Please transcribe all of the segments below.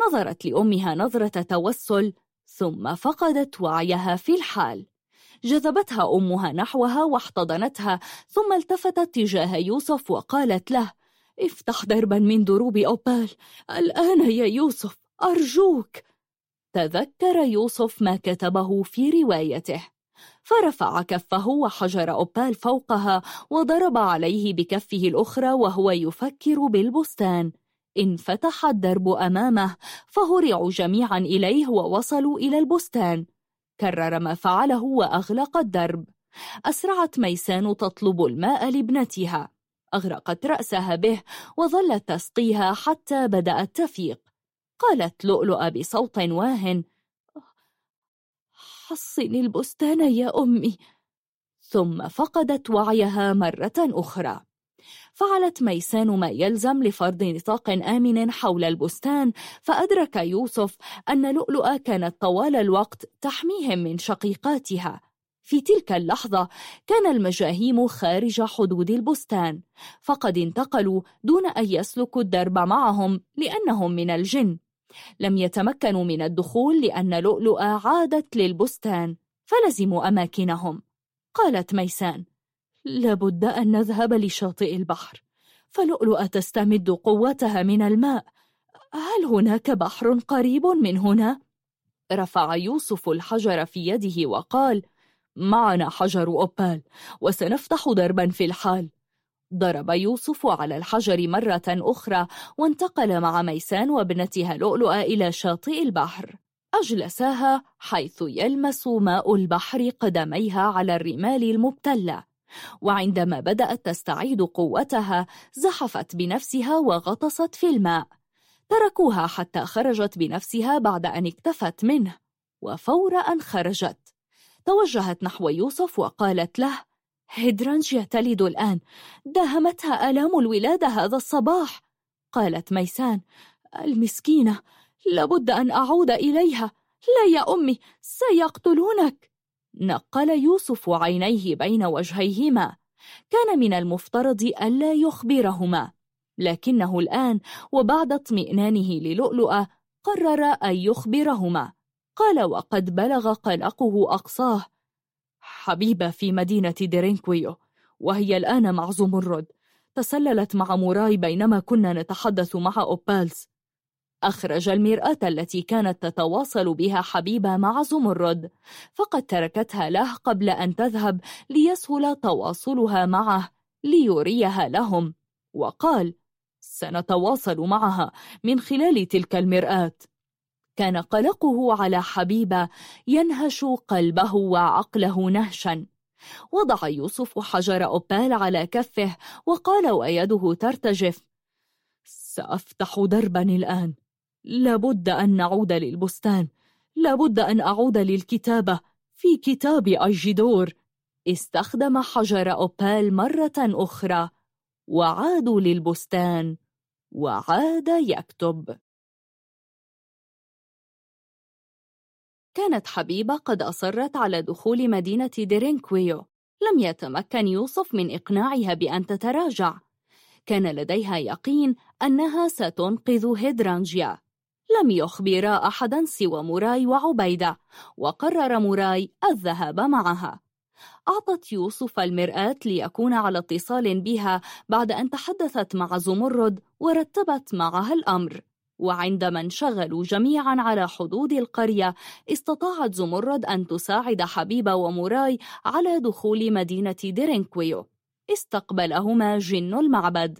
نظرت لأمها نظرة توسل ثم فقدت وعيها في الحال. جذبتها أمها نحوها واحتضنتها ثم التفتت تجاه يوسف وقالت له افتح دربا من دروب أوبال الآن يا يوسف أرجوك. تذكر يوسف ما كتبه في روايته. فرفع كفه وحجر أوبال فوقها وضرب عليه بكفه الأخرى وهو يفكر بالبستان. انفتح الدرب أمامه فهرعوا جميعا إليه ووصلوا إلى البستان. كرر ما فعله وأغلق الدرب. أسرعت ميسان تطلب الماء لابنتها. أغرقت رأسها به وظلت تسقيها حتى بدأت تفيق قالت لؤلؤ بصوت واه حصني البستان يا أمي. ثم فقدت وعيها مرة أخرى. فعلت ميسان ما يلزم لفرض نطاق آمن حول البستان فأدرك يوسف أن لؤلؤة كانت طوال الوقت تحميهم من شقيقاتها. في تلك اللحظة كان المجاهيم خارج حدود البستان فقد انتقلوا دون أن يسلكوا الدرب معهم لأنهم من الجن. لم يتمكنوا من الدخول لأن لؤلؤة عادت للبستان فلزموا أماكنهم. قالت ميسان لابد أن نذهب لشاطئ البحر فلؤلؤة تستمد قوتها من الماء. هل هناك بحر قريب من هنا؟ رفع يوسف الحجر في يده وقال معنا حجر أوبال وسنفتح دربا في الحال. ضرب يوسف على الحجر مرة أخرى وانتقل مع ميسان وابنتها لؤلؤة إلى شاطئ البحر. أجلساها حيث يلمس ماء البحر قدميها على الرمال المبتلة وعندما بدأت تستعيد قوتها زحفت بنفسها وغطست في الماء. تركوها حتى خرجت بنفسها بعد أن اكتفت منه وفور أن خرجت. توجهت نحو يوسف وقالت له هيدرانج يتلد الآن داهمتها آلام الولادة هذا الصباح. قالت ميسان المسكينة لابد أن أعود إليها. لا يا أمي سيقتلونك. نقل يوسف عينيه بين وجهيهما. كان من المفترض ألا يخبرهما. لكنه الآن وبعد اطمئنانه للؤلؤة قرر أن يخبرهما. قال وقد بلغ قلقه أقصاه. حبيبة في مدينة ديرينكويو وهي الآن مع زمرد تسللت مع موراي بينما كنا نتحدث مع أوبالز أخرج المرآة التي كانت تتواصل بها حبيبة مع زمرد فقد تركتها له قبل أن تذهب ليسهل تواصلها معه ليريها لهم. وقال سنتواصل معها من خلال تلك المرآة. كان قلقه على حبيبة ينهش قلبه وعقله نهشا. وضع يوسف حجر أوبال على كفه وقال ويده ترتجف سأفتح دربا الآن. لابد أن نعود للبستان. لابد أن أعود للكتابة. في كتاب أجدور. استخدم حجر أوبال مرة أخرى. وعادوا للبستان. وعاد يكتب. كانت حبيبة قد أصرت على دخول مدينة ديرينكويو لم يتمكن يوسف من إقناعها بأن تتراجع. كان لديها يقين أنها ستنقذ هيدرانجيا. لم يخبرا أحدا سوى موراي وعبيدة وقرر موراي الذهاب معها. أعطت يوسف المرآة ليكون على اتصال بها بعد أن تحدثت مع زمرد ورتبت معها الأمر. وعندما انشغلوا جميعا على حدود القرية استطاعت زمرد أن تساعد حبيبة وموراي على دخول مدينة ديرينكويو استقبلهما جن المعبد.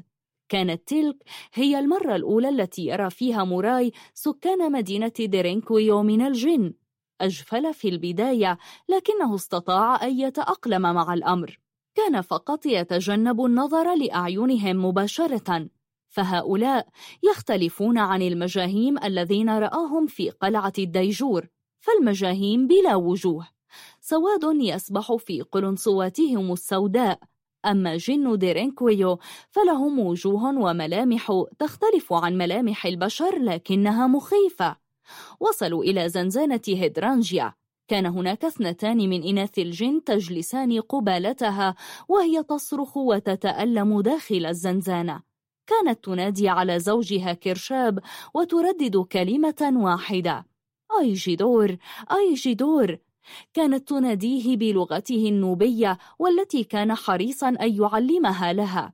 كانت تلك هي المرة الأولى التي يرى فيها موراي سكان مدينة ديرينكويو من الجن. أجفل في البداية لكنه استطاع أن يتأقلم مع الأمر. كان فقط يتجنب النظر لأعينهم مباشرة. فهؤلاء يختلفون عن المجاهيم الذين رآهم في قلعة الديجور. فالمجاهيم بلا وجوه. سواد يسبح في قلنصواتهم السوداء. أما جن ديرينكويو فلهم وجوه وملامح تختلف عن ملامح البشر لكنها مخيفة. وصلوا إلى زنزانة هيدرانجيا. كان هناك اثنتان من إناث الجن تجلسان قبالتها وهي تصرخ وتتألم داخل الزنزانة. كانت تنادي على زوجها كرشاب وتردد كلمة واحدة. أي جدور أي جدور! كانت تناديه بلغته النوبية والتي كان حريصا أن يعلمها لها.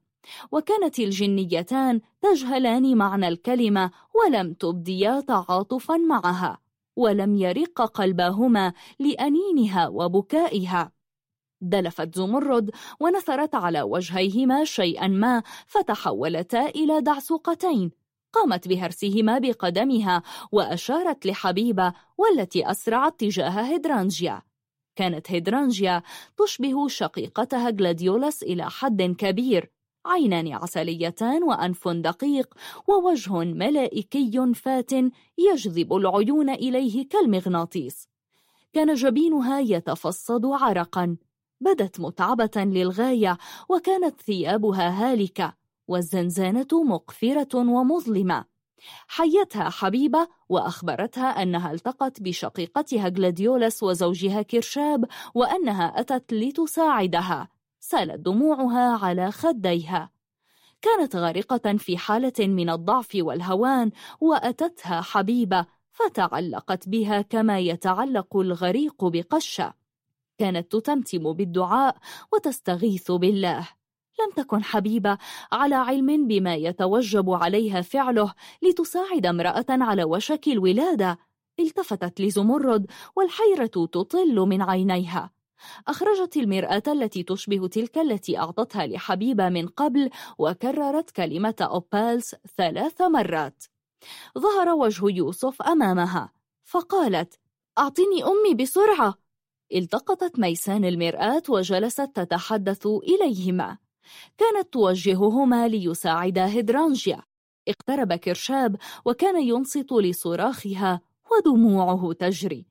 وكانت الجنيتان تجهلان معنى الكلمة ولم تبديا تعاطفا معها ولم يرق قلباهما لأنينها وبكائها. دلفت زمرد ونثرت على وجهيهما شيئا ما فتحولتا إلى دعسوقتين. قامت بهرسهما بقدمها وأشارت لحبيبة والتي أسرعت تجاه هيدرانجيا. كانت هيدرانجيا تشبه شقيقتها جلاديولاس إلى حد كبير عينان عسليتان وأنف دقيق ووجه ملائكي فات يجذب العيون إليه كالمغناطيس. كان جبينها يتفصد عرقا بدت متعبة للغاية وكانت ثيابها هالكة والزنزانة مقفرة ومظلمة. حيتها حبيبة وأخبرتها أنها التقت بشقيقتها غلاديولاس وزوجها كرشاب وأنها أتت لتساعدها. سالت دموعها على خديها. كانت غارقة في حالة من الضعف والهوان وأتتها حبيبة فتعلقت بها كما يتعلق الغريق بقشة. كانت تتمتم بالدعاء وتستغيث بالله. لم تكن حبيبة على علم بما يتوجب عليها فعله لتساعد امرأة على وشك الولادة التفتت لزمرد والحيرة تطل من عينيها. أخرجت المرأة التي تشبه تلك التي أعطتها لحبيبة من قبل وكررت كلمة أوبالس ثلاث مرات. ظهر وجه يوسف أمامها فقالت أعطني أمي بسرعة. التقطت ميسان المرآة وجلست تتحدث إليهما. كانت توجههما ليساعد هيدرانجيا. اقترب كرشاب وكان ينصت لصراخها ودموعه تجري.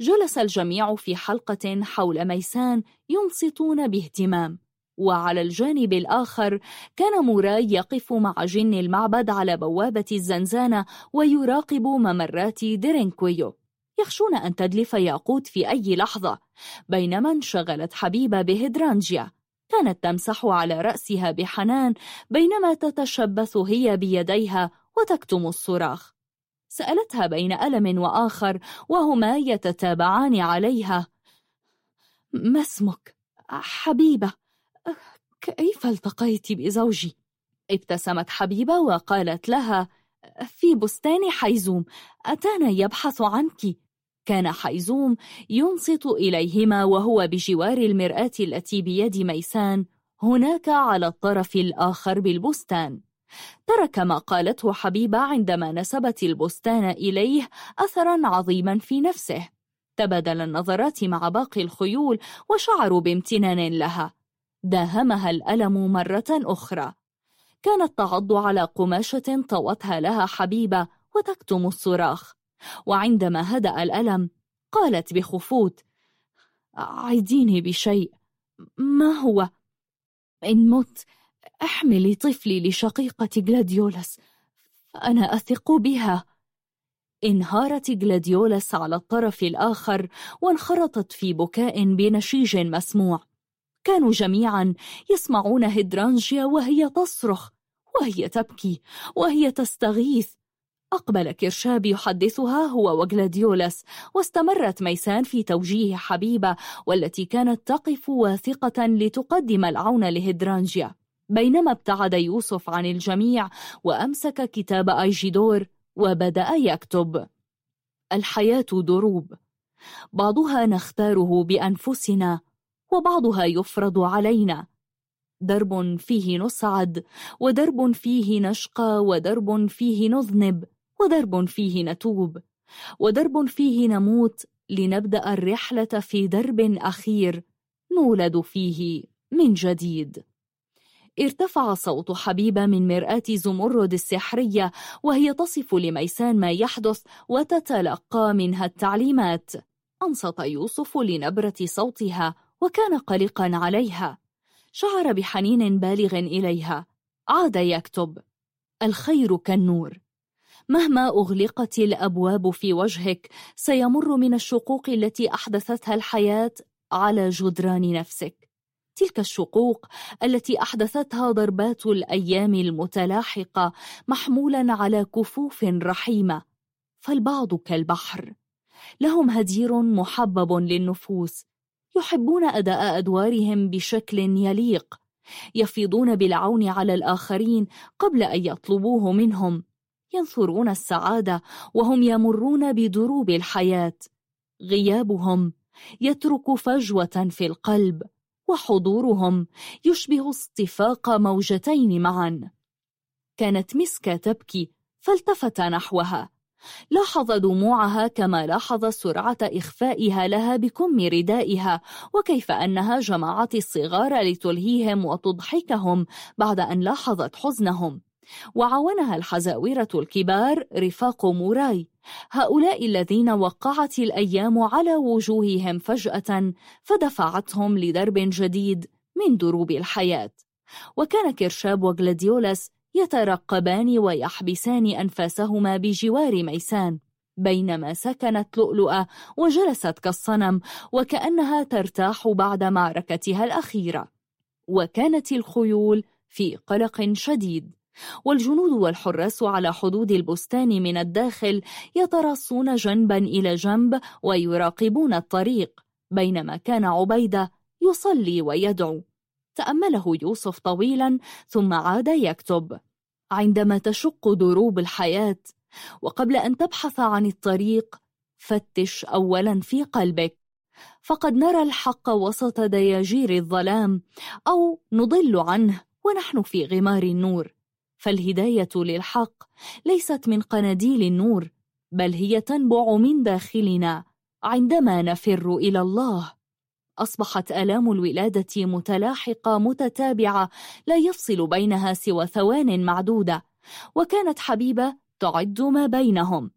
جلس الجميع في حلقة حول ميسان ينصتون باهتمام. وعلى الجانب الآخر كان موراي يقف مع جن المعبد على بوابة الزنزانة ويراقب ممرات ديرينكويو يخشون أن تدلف ياقوت في أي لحظة بينما انشغلت حبيبة بهدرانجيا كانت تمسح على رأسها بحنان بينما تتشبث هي بيديها وتكتم الصراخ سألتها بين ألم وآخر وهما يتتابعان عليها ما اسمك؟ حبيبة كيف التقيت بزوجي؟ ابتسمت حبيبة وقالت لها في بستان حيزوم أتانا يبحث عنك كان حيزوم ينصت إليهما وهو بجوار المرآة التي بيد ميسان هناك على الطرف الآخر بالبستان. ترك ما قالته حبيبة عندما نسبت البستان إليه أثرا عظيما في نفسه. تبادل النظرات مع باقي الخيول وشعروا بامتنان لها. داهمها الألم مرة أخرى. كانت تعض على قماشة طوتها لها حبيبة وتكتم الصراخ. وعندما هدأ الألم قالت بخفوت عيديني بشيء ما هو؟ إن مت أحملي طفلي لشقيقة جلاديولاس أنا أثق بها. انهارت جلاديولاس على الطرف الآخر وانخرطت في بكاء بنشيج مسموع. كانوا جميعا يسمعون هيدرانجيا وهي تصرخ وهي تبكي وهي تستغيث. أقبل كيرشاب يحدثها هو وغلاديولاس واستمرت ميسان في توجيه حبيبة والتي كانت تقف واثقة لتقدم العون لهدرانجيا بينما ابتعد يوسف عن الجميع وأمسك كتاب أيجيدور وبدأ يكتب. الحياة دروب. بعضها نختاره بأنفسنا وبعضها يفرض علينا. درب فيه نسعد ودرب فيه نشقى ودرب فيه نذنب. ودرب فيه نتوب ودرب فيه نموت لنبدأ الرحلة في درب أخير نولد فيه من جديد. ارتفع صوت حبيبة من مرآة زمرد السحرية وهي تصف لميسان ما يحدث وتتلقى منها التعليمات. أنصت يوسف لنبرة صوتها وكان قلقا عليها. شعر بحنين بالغ إليها. عاد يكتب الخير كالنور. مهما أغلقت الأبواب في وجهك سيمر من الشقوق التي أحدثتها الحياة على جدران نفسك. تلك الشقوق التي أحدثتها ضربات الأيام المتلاحقة محمولا على كفوف رحيمة فالبعض كالبحر. لهم هدير محبب للنفوس يحبون أداء أدوارهم بشكل يليق يفيضون بالعون على الآخرين قبل أن يطلبوه منهم. ينثرون السعادة وهم يمرون بدروب الحياة. غيابهم يترك فجوة في القلب وحضورهم يشبه اصطفاق موجتين معا. كانت مسكة تبكي فالتفت نحوها. لاحظ دموعها كما لاحظ سرعة إخفائها لها بكم ردائها وكيف أنها جمعت الصغار لتلهيهم وتضحكهم بعد أن لاحظت حزنهم. وعاونها الحزاوره الكبار رفاق موراي. هؤلاء الذين وقعت الأيام على وجوههم فجأة فدفعتهم لدرب جديد من دروب الحياة. وكان كرشاب وغلاديولاس يترقبان ويحبسان أنفاسهما بجوار ميسان. بينما سكنت لؤلؤة وجلست كالصنم وكأنها ترتاح بعد معركتها الأخيرة. وكانت الخيول في قلق شديد. والجنود والحراس على حدود البستان من الداخل يتراصون جنبا إلى جنب ويراقبون الطريق بينما كان عبيدة يصلي ويدعو. تأمله يوسف طويلا ثم عاد يكتب. عندما تشق دروب الحياة وقبل أن تبحث عن الطريق فتش أولا في قلبك. فقد نرى الحق وسط دياجير الظلام أو نضل عنه ونحن في غمار النور. فالهداية للحق ليست من قناديل النور بل هي تنبع من داخلنا عندما نفر إلى الله. أصبحت ألام الولادة متلاحقة متتابعة لا يفصل بينها سوى ثوان معدودة وكانت حبيبة تعد ما بينهم.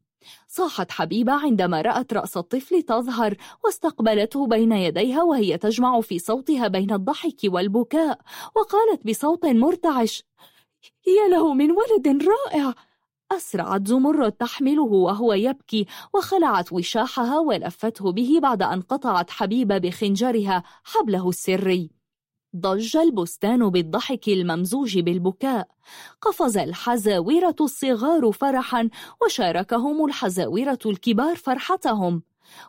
صاحت حبيبة عندما رأت رأس الطفل تظهر واستقبلته بين يديها وهي تجمع في صوتها بين الضحك والبكاء وقالت بصوت مرتعش يا له من ولد رائع. أسرعت زمر تحمله وهو يبكي وخلعت وشاحها ولفته به بعد أن قطعت حبيب بخنجرها حبله السري. ضج البستان بالضحك الممزوج بالبكاء. قفز الحزاورة الصغار فرحا وشاركهم الحزاورة الكبار فرحتهم.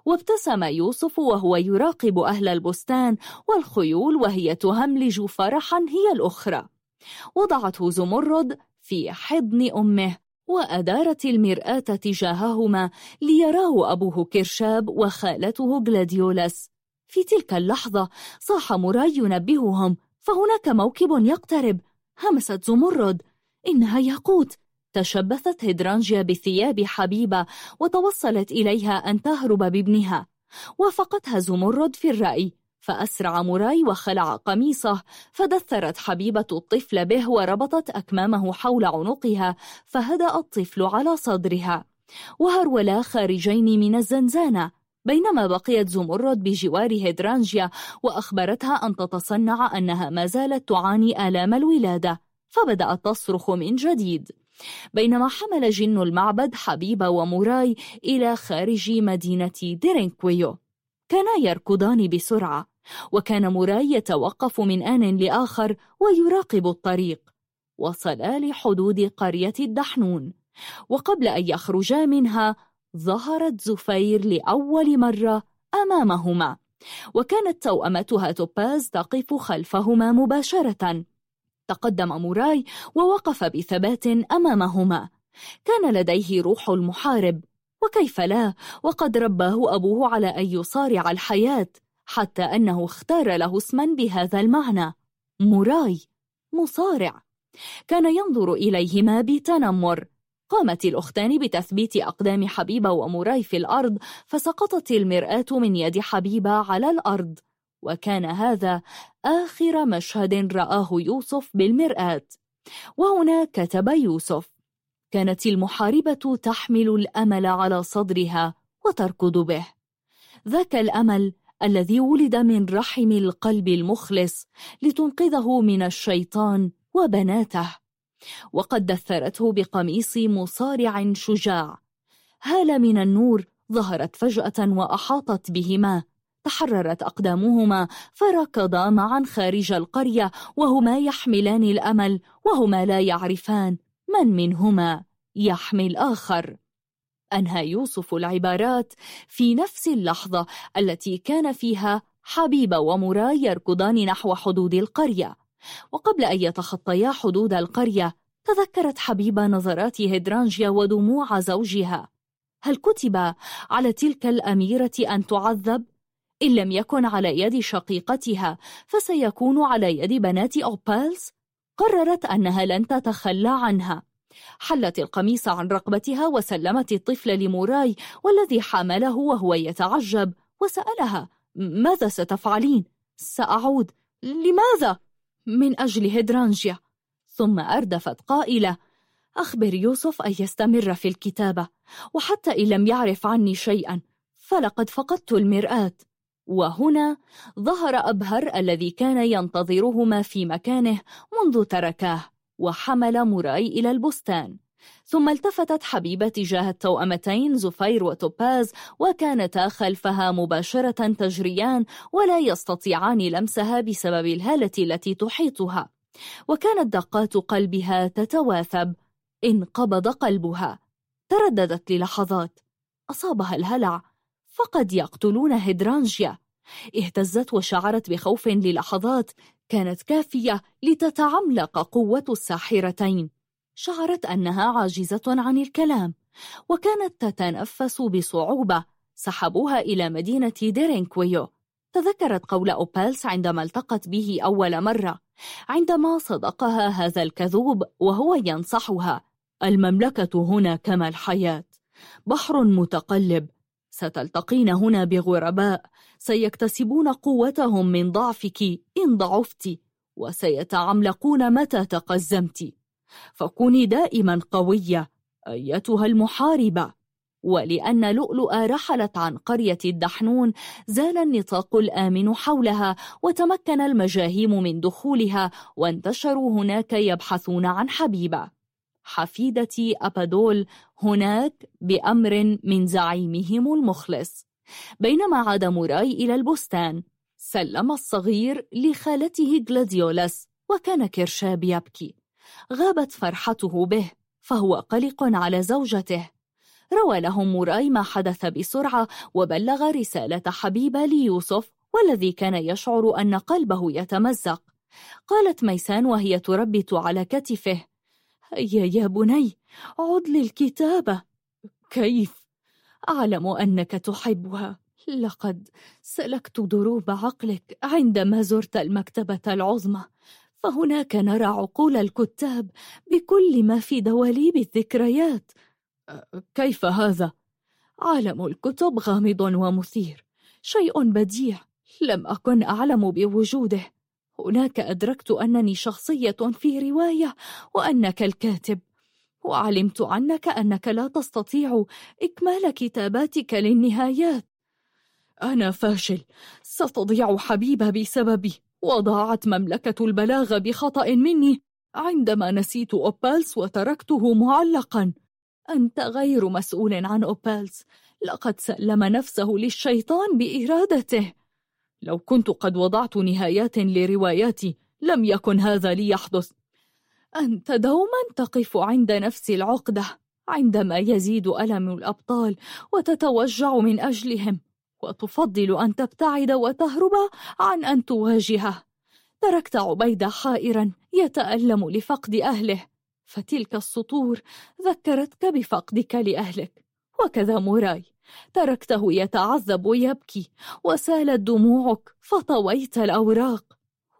وابتسم يوسف وهو يراقب أهل البستان والخيول وهي تهملج فرحا هي الأخرى. وضعته زمرد في حضن أمه وأدارت المرآة تجاههما ليراه أبوه كرشاب وخالته جلاديولاس في تلك اللحظة صاح موراي ينبههم فهناك موكب يقترب. همست زمرد. إنها ياقوت. تشبثت هيدرانجيا بثياب حبيبة وتوصلت إليها أن تهرب بابنها. وافقتها زمرد في الرأي. فأسرع موراي وخلع قميصه فدثرت حبيبة الطفل به وربطت أكمامه حول عنقها فهدأ الطفل على صدرها. وهرولا خارجين من الزنزانة. بينما بقيت زمرد بجوار هيدرانجيا وأخبرتها أن تتصنع أنها ما زالت تعاني آلام الولادة فبدأت تصرخ من جديد. بينما حمل جن المعبد حبيبة وموراي إلى خارج مدينة ديرينكويو كانا يركضان بسرعة. وكان موراي يتوقف من آن لآخر ويراقب الطريق. وصلا لحدود قرية الدحنون. وقبل أن يخرجا منها ظهرت زفير لأول مرة أمامهما. وكانت توأمتها توباز تقف خلفهما مباشرة. تقدم موراي ووقف بثبات أمامهما. كان لديه روح المحارب. وكيف لا؟ وقد رباه أبوه على أن يصارع الحياة. حتى أنه اختار له اسما بهذا المعنى. مراي مصارع. كان ينظر إليهما بتنمر. قامت الأختان بتثبيت أقدام حبيبة وموراي في الأرض فسقطت المرآة من يد حبيبة على الأرض. وكان هذا آخر مشهد رآه يوسف بالمرآة. وهنا كتب يوسف. كانت المحاربة تحمل الأمل على صدرها وتركض به. ذاك الأمل الذي ولد من رحم القلب المخلص لتنقذه من الشيطان وبناته. وقد دثرته بقميص مصارع شجاع. هال من النور ظهرت فجأة وأحاطت بهما. تحررت أقدامهما فركضا معا خارج القرية وهما يحملان الأمل وهما لا يعرفان من منهما. يحمي الآخر أنهى يوسف العبارات في نفس اللحظة التي كان فيها حبيبة ومرا يركضان نحو حدود القرية. وقبل أن يتخطيا حدود القرية تذكرت حبيبة نظرات هيدرانجيا ودموع زوجها. هل كتب على تلك الأميرة أن تعذب؟ إن لم يكن على يد شقيقتها فسيكون على يد بنات أوبالز؟ قررت أنها لن تتخلى عنها. حلت القميص عن رقبتها وسلمت الطفل لموراي والذي حمله وهو يتعجب وسألها ماذا ستفعلين؟ سأعود لماذا؟ من أجل هيدرانجيا ثم أردفت قائلة أخبر يوسف أن يستمر في الكتابة وحتى إن لم يعرف عني شيئا فلقد فقدت المرآة وهنا ظهر أبهر الذي كان ينتظرهما في مكانه منذ تركاه وحمل موراي إلى البستان. ثم التفتت حبيبة تجاه التوأمتين زفير وتوباز وكانتا خلفها مباشرة تجريان ولا يستطيعان لمسها بسبب الهالة التي تحيطها. وكانت دقات قلبها تتواثب. انقبض قلبها. ترددت للحظات. أصابها الهلع. فقد يقتلون هيدرانجيا. اهتزت وشعرت بخوف للحظات. كانت كافية لتتعملق قوة الساحرتين. شعرت أنها عاجزة عن الكلام وكانت تتنفس بصعوبة سحبوها إلى مدينة ديرينكويو. تذكرت قول أوبالس عندما التقت به أول مرة عندما صدقها هذا الكذوب وهو ينصحها المملكة هنا كما الحياة بحر متقلب ستلتقين هنا بغرباء سيكتسبون قوتهم من ضعفك إن ضعفت وسيتعملقون متى تقزمت. فكوني دائما قوية أيتها المحاربة. ولأن لؤلؤ رحلت عن قرية الدحنون زال النطاق الآمن حولها وتمكن المجاهيم من دخولها وانتشروا هناك يبحثون عن حبيبة. حفيدة أبادول هناك بأمر من زعيمهم المخلص. بينما عاد موراي إلى البستان. سلم الصغير لخالته غلاديولاس وكان كيرشاب يبكي. غابت فرحته به فهو قلق على زوجته. روى لهم موراي ما حدث بسرعة وبلغ رسالة حبيبة ليوسف والذي كان يشعر أن قلبه يتمزق. قالت ميسان وهي تربت على كتفه هيا يا بني عد للكتابة. كيف؟ أعلم أنك تحبها. لقد سلكت دروب عقلك عندما زرت المكتبة العظمى. فهناك نرى عقول الكتاب بكل ما في دواليب الذكريات. أه، كيف هذا؟ عالم الكتب غامض ومثير. شيء بديع. لم أكن أعلم بوجوده. هناك أدركت أنني شخصية في رواية وأنك الكاتب. وعلمت عنك أنك لا تستطيع إكمال كتاباتك للنهايات. أنا فاشل. ستضيع حبيبة بسببي. وضاعت مملكة البلاغة بخطأ مني. عندما نسيت أوبالس وتركته معلقا. أنت غير مسؤول عن أوبالس. لقد سلم نفسه للشيطان بإرادته. لو كنت قد وضعت نهايات لرواياتي لم يكن هذا ليحدث. أنت دوما تقف عند نفس العقدة عندما يزيد ألم الأبطال وتتوجع من أجلهم وتفضل أن تبتعد وتهرب عن أن تواجهه. تركت عبيد حائرا يتألم لفقد أهله فتلك السطور ذكرتك بفقدك لأهلك. وكذا موراي تركته يتعذب ويبكي وسالت دموعك فطويت الأوراق.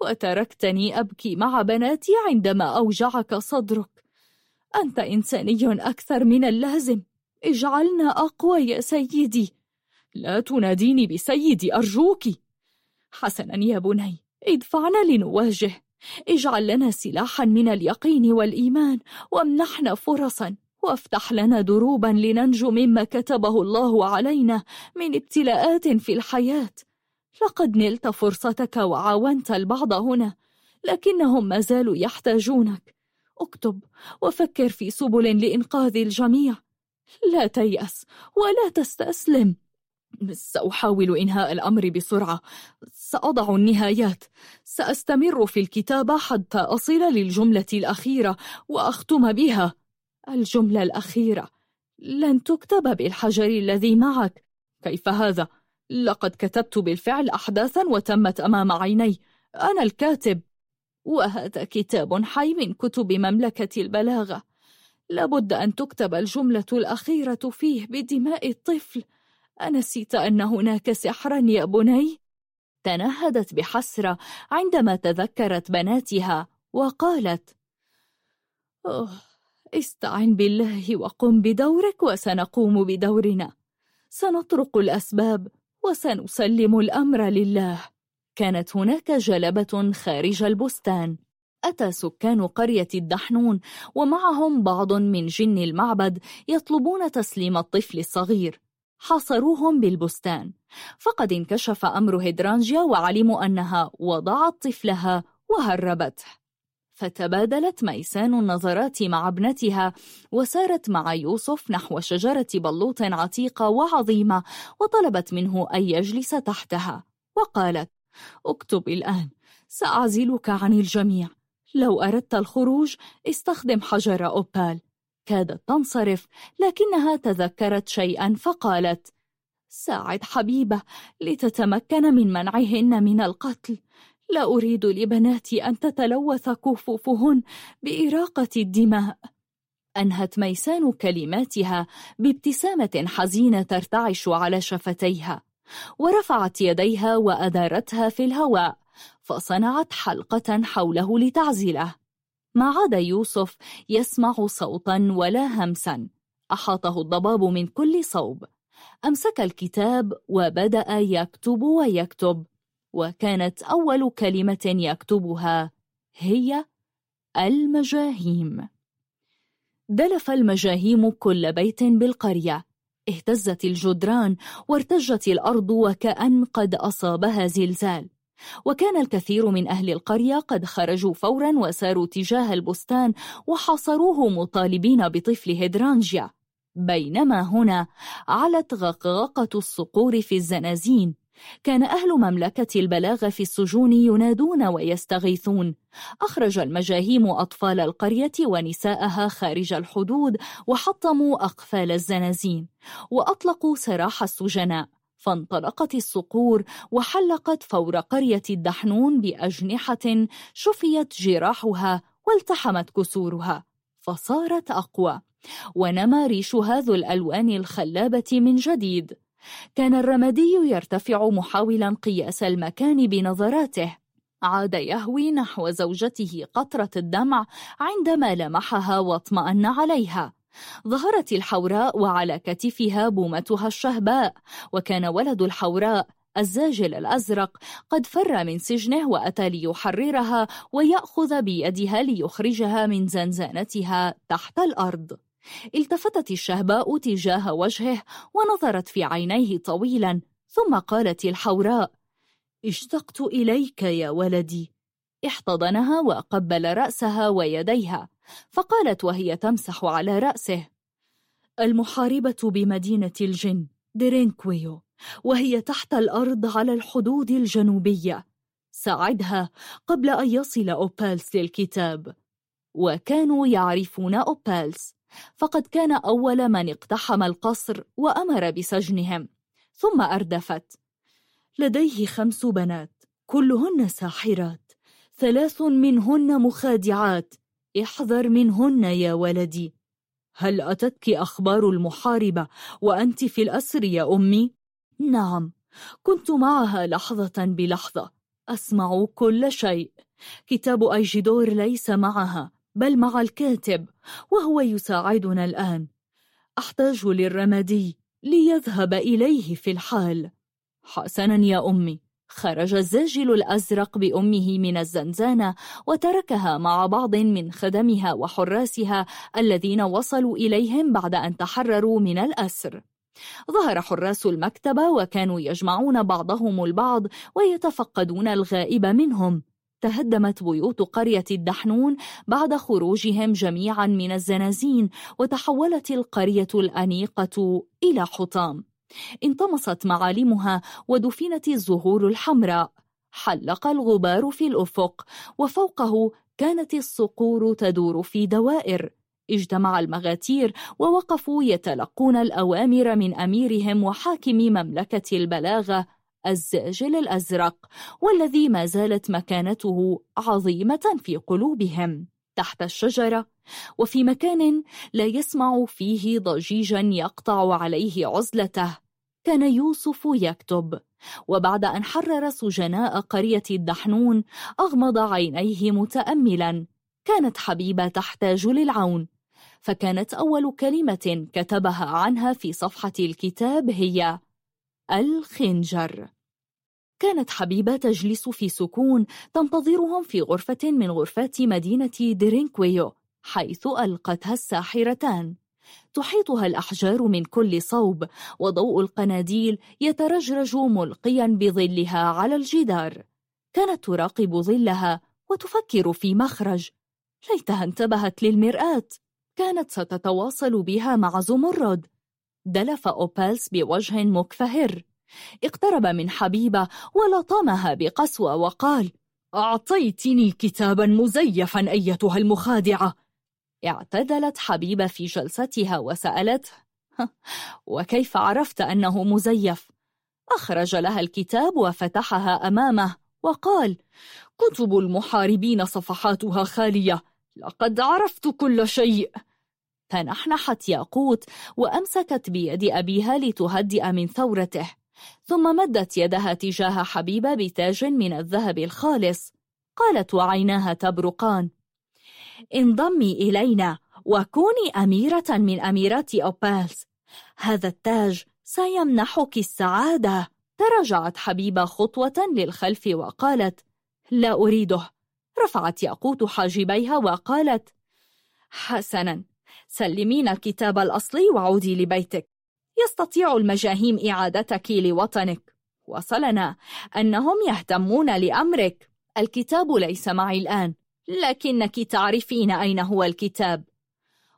وتركتني أبكي مع بناتي عندما أوجعك صدرك. أنت إنساني أكثر من اللازم. اجعلنا أقوى يا سيدي. لا تناديني بسيدي أرجوك. حسنا يا بني ادفعنا لنواجه. اجعل لنا سلاحا من اليقين والإيمان وامنحنا فرصا. وافتح لنا دروبا لننجو مما كتبه الله علينا من ابتلاءات في الحياة. لقد نلت فرصتك وعاونت البعض هنا لكنهم ما زالوا يحتاجونك. اكتب وفكر في سبل لإنقاذ الجميع. لا تيأس ولا تستسلم. سأحاول إنهاء الأمر بسرعة. سأضع النهايات. سأستمر في الكتابة حتى أصل للجملة الأخيرة وأختم بها. الجملة الأخيرة. لن تكتب بالحجر الذي معك. كيف هذا؟ لقد كتبت بالفعل أحداثا وتمت أمام عيني. أنا الكاتب وهذا كتاب حي من كتب مملكة البلاغة. لابد أن تكتب الجملة الأخيرة فيه بدماء الطفل. أنسيت أن هناك سحرا يا بني؟ تنهدت بحسرة عندما تذكرت بناتها وقالت أوه استعن بالله وقم بدورك وسنقوم بدورنا. سنطرق الأسباب وسنسلم الأمر لله. كانت هناك جلبة خارج البستان. أتى سكان قرية الدحنون ومعهم بعض من جن المعبد يطلبون تسليم الطفل الصغير. حاصروهم بالبستان. فقد انكشف أمر هيدرانجيا وعلموا أنها وضعت طفلها وهربته. فتبادلت ميسان النظرات مع ابنتها وسارت مع يوسف نحو شجرة بلوط عتيقة وعظيمة وطلبت منه أن يجلس تحتها. وقالت اكتب الآن سأعزلك عن الجميع. لو أردت الخروج استخدم حجر أوبال. كادت تنصرف لكنها تذكرت شيئا فقالت ساعد حبيبة لتتمكن من منعهن من القتل. لا أريد لبناتي أن تتلوث كفوفهن بإراقة الدماء. أنهت ميسان كلماتها بابتسامة حزينة ترتعش على شفتيها ورفعت يديها وأدارتها في الهواء فصنعت حلقة حوله لتعزله. ما عاد يوسف يسمع صوتا ولا همسا. أحاطه الضباب من كل صوب. أمسك الكتاب وبدأ يكتب ويكتب. وكانت أول كلمة يكتبها هي المجاهيم. دلف المجاهيم كل بيت بالقرية. اهتزت الجدران وارتجت الأرض وكأن قد أصابها زلزال. وكان الكثير من أهل القرية قد خرجوا فورا وساروا تجاه البستان وحاصروه مطالبين بطفل هيدرانجيا. بينما هنا علت غقغقة الصقور في الزنازين. كان أهل مملكة البلاغ في السجون ينادون ويستغيثون. أخرج المجاهيم أطفال القرية ونساءها خارج الحدود وحطموا أقفال الزنازين وأطلقوا سراح السجناء. فانطلقت الصقور وحلقت فور قرية الدحنون بأجنحة شفيت جراحها والتحمت كسورها. فصارت أقوى. ونمى ريشها ذو الألوان الخلابة من جديد. كان الرمادي يرتفع محاولا قياس المكان بنظراته. عاد يهوي نحو زوجته قطرة الدمع عندما لمحها واطمأن عليها. ظهرت الحوراء وعلى كتفها بومتها الشهباء وكان ولد الحوراء الزاجل الأزرق قد فر من سجنه وأتى ليحررها ويأخذ بيدها ليخرجها من زنزانتها تحت الأرض. التفتت الشهباء تجاه وجهه ونظرت في عينيه طويلا ثم قالت الحوراء اشتقت إليك يا ولدي. احتضنها وقبل رأسها ويديها فقالت وهي تمسح على رأسه المحاربة بمدينة الجن درينكويو وهي تحت الأرض على الحدود الجنوبية. ساعدها قبل أن يصل أوبالس للكتاب. وكانوا يعرفون أوبالس. فقد كان أول من اقتحم القصر وأمر بسجنهم ثم أردفت. لديه خمس بنات كلهن ساحرات ثلاث منهن مخادعات احذر منهن يا ولدي. هل أتتك أخبار المحاربة وأنت في الأسر يا أمي؟ نعم كنت معها لحظة بلحظة أسمع كل شيء. كتاب أيجدور ليس معها بل مع الكاتب وهو يساعدنا الآن. أحتاج للرمادي ليذهب إليه في الحال. حسنا يا أمي خرج الزاجل الأزرق بأمه من الزنزانة وتركها مع بعض من خدمها وحراسها الذين وصلوا إليهم بعد أن تحرروا من الأسر. ظهر حراس المكتبة وكانوا يجمعون بعضهم البعض ويتفقدون الغائب منهم. تهدمت بيوت قرية الدحنون بعد خروجهم جميعا من الزنازين وتحولت القرية الأنيقة إلى حطام. انطمست معالمها ودفنت الزهور الحمراء. حلق الغبار في الأفق وفوقه كانت الصقور تدور في دوائر. اجتمع المغاتير ووقفوا يتلقون الأوامر من أميرهم وحاكم مملكة البلاغة الزاجل الأزرق والذي ما زالت مكانته عظيمة في قلوبهم تحت الشجرة. وفي مكان لا يسمع فيه ضجيجا يقطع عليه عزلته كان يوسف يكتب. وبعد أن حرر سجناء قرية الدحنون أغمض عينيه متأملا. كانت حبيبة تحتاج للعون. فكانت أول كلمة كتبها عنها في صفحة الكتاب هي الخنجر. كانت حبيبة تجلس في سكون تنتظرهم في غرفة من غرفات مدينة ديرينكويو حيث ألقتها الساحرتان. تحيطها الأحجار من كل صوب وضوء القناديل يترجرج ملقيا بظلها على الجدار. كانت تراقب ظلها وتفكر في مخرج. ليتها انتبهت للمرآة. كانت ستتواصل بها مع زمرد. دلف أوبالس بوجه مكفهر. اقترب من حبيبة ولطمها بقسوة وقال أعطيتني كتابا مزيفا أيتها المخادعة. اعتدلت حبيبة في جلستها وسألته وكيف عرفت أنه مزيف؟ أخرج لها الكتاب وفتحها أمامه وقال كتب المحاربين صفحاتها خالية لقد عرفت كل شيء. تنحنحت ياقوت وأمسكت بيد أبيها لتهدئ من ثورته. ثم مدت يدها تجاه حبيبة بتاج من الذهب الخالص. قالت وعيناها تبرقان. انضمي إلينا وكوني أميرة من أميرات أوبالز هذا التاج سيمنحك السعادة. تراجعت حبيبة خطوة للخلف وقالت لا أريده. رفعت ياقوت حاجبيها وقالت حسنا سلمينا الكتاب الأصلي وعودي لبيتك. يستطيع المجاهيم إعادتك لوطنك. وصلنا أنهم يهتمون لأمرك. الكتاب ليس معي الآن لكنك تعرفين أين هو الكتاب.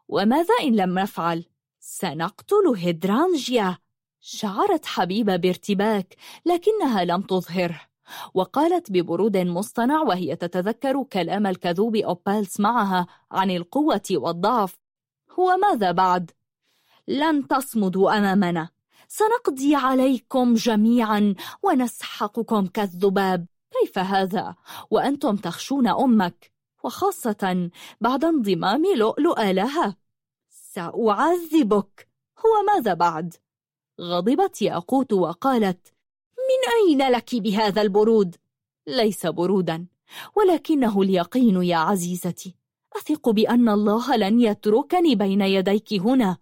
وماذا إن لم نفعل؟ سنقتل هيدرانجيا. شعرت حبيبة بارتباك لكنها لم تظهره وقالت ببرود مصطنع وهي تتذكر كلام الكذوب أوبالس معها عن القوة والضعف. وماذا بعد؟ لن تصمدوا أمامنا. سنقضي عليكم جميعا ونسحقكم كالذباب. كيف هذا؟ وأنتم تخشون أمك وخاصة بعد انضمام لؤلؤ لها. سأعذبك. هو ماذا بعد؟ غضبت ياقوت وقالت من أين لك بهذا البرود؟ ليس برودا ولكنه اليقين يا عزيزتي. أثق بأن الله لن يتركني بين يديك هنا.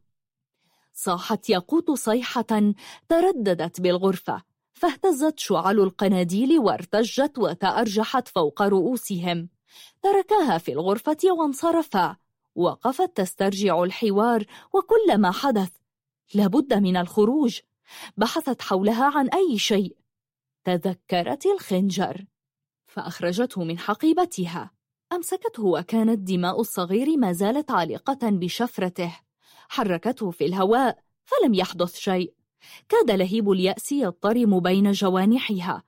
صاحت ياقوت صيحة ترددت بالغرفة فاهتزت شعل القناديل وارتجت وتأرجحت فوق رؤوسهم. تركاها في الغرفة وانصرفا وقفت تسترجع الحوار وكل ما حدث لابد من الخروج. بحثت حولها عن أي شيء. تذكرت الخنجر فأخرجته من حقيبتها. أمسكته وكانت دماء الصغير ما زالت عالقة بشفرته. حركته في الهواء فلم يحدث شيء. كاد لهيب اليأس يضطرم بين جوانحها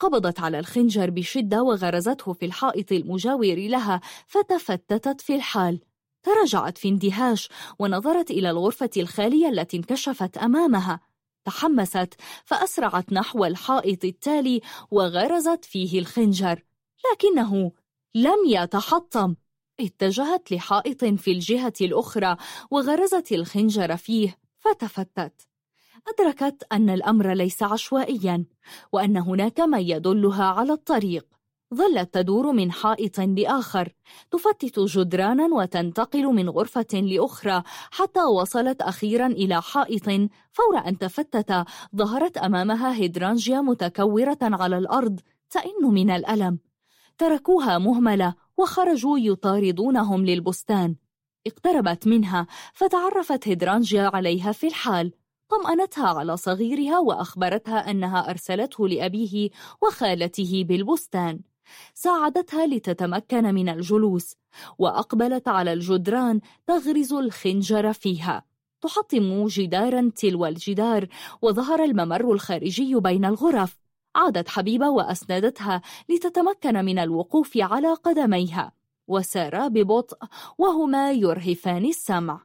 قبضت على الخنجر بشدة وغرزته في الحائط المجاور لها فتفتتت في الحال. تراجعت في اندهاش ونظرت إلى الغرفة الخالية التي انكشفت أمامها. تحمست فأسرعت نحو الحائط التالي وغرزت فيه الخنجر. لكنه لم يتحطم. اتجهت لحائط في الجهة الأخرى وغرزت الخنجر فيه فتفتت. أدركت أن الأمر ليس عشوائيا وأن هناك ما يدلها على الطريق. ظلت تدور من حائط لآخر تفتت جدرانا وتنتقل من غرفة لأخرى حتى وصلت أخيرا إلى حائط. فور أن تفتت ظهرت أمامها هيدرانجيا متكورة على الأرض تئن من الألم. تركوها مهملة وخرجوا يطاردونهم للبستان. اقتربت منها فتعرفت هيدرانجيا عليها في الحال. طمأنتها على صغيرها وأخبرتها أنها أرسلته لأبيه وخالته بالبستان. ساعدتها لتتمكن من الجلوس وأقبلت على الجدران تغرز الخنجر فيها. تحطم جدارا تلو الجدار وظهر الممر الخارجي بين الغرف. عادت حبيبة وأسندتها لتتمكن من الوقوف على قدميها وسارا ببطء وهما يرهفان السمع.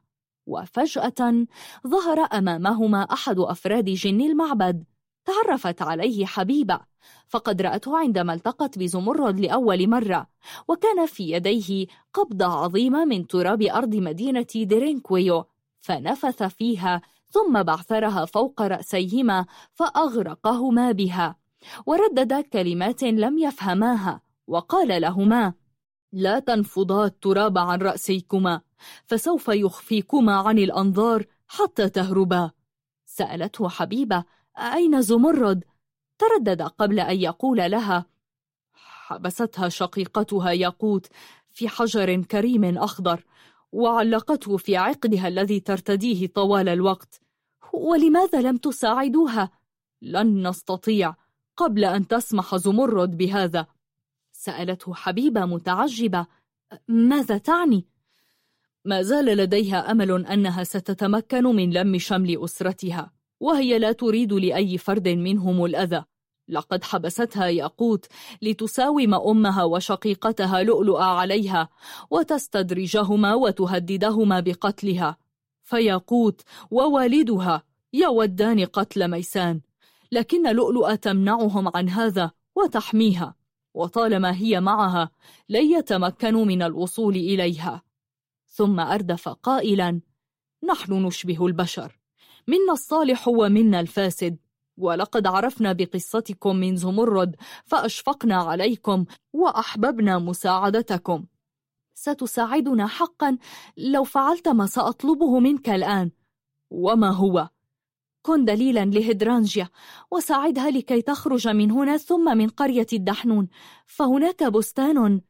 وفجأة ظهر أمامهما أحد أفراد جن المعبد. تعرفت عليه حبيبة فقد رأته عندما التقت بزمرد لأول مرة وكان في يديه قبضة عظيمة من تراب أرض مدينة ديرينكويو فنفث فيها ثم بعثرها فوق رأسيهما فأغرقهما بها. وردد كلمات لم يفهماها وقال لهما لا تنفضا التراب عن رأسيكما فسوف يخفيكما عن الأنظار حتى تهربا سألته حبيبة أين زمرد؟ تردد قبل أن يقول لها حبستها شقيقتها ياقوت في حجر كريم أخضر وعلقته في عقدها الذي ترتديه طوال الوقت ولماذا لم تساعدوها؟ لن نستطيع قبل أن تسمح زمرد بهذا. سألته حبيبة متعجبة ماذا تعني؟ ما زال لديها أمل أنها ستتمكن من لم شمل أسرتها وهي لا تريد لأي فرد منهم الأذى. لقد حبستها ياقوت لتساوم أمها وشقيقتها لؤلؤ عليها وتستدرجهما وتهددهما بقتلها. فياقوت ووالدها يودان قتل ميسان لكن لؤلؤة تمنعهم عن هذا وتحميها وطالما هي معها لن يتمكنوا من الوصول إليها. ثم أردف قائلا نحن نشبه البشر منا الصالح ومنا الفاسد ولقد عرفنا بقصتكم من زمرد فأشفقنا عليكم وأحببنا مساعدتكم. ستساعدنا حقا لو فعلت ما سأطلبه منك الآن. وما هو؟ كن دليلا لهدرانجيا وساعدها لكي تخرج من هنا ثم من قرية الدحنون. فهناك بستان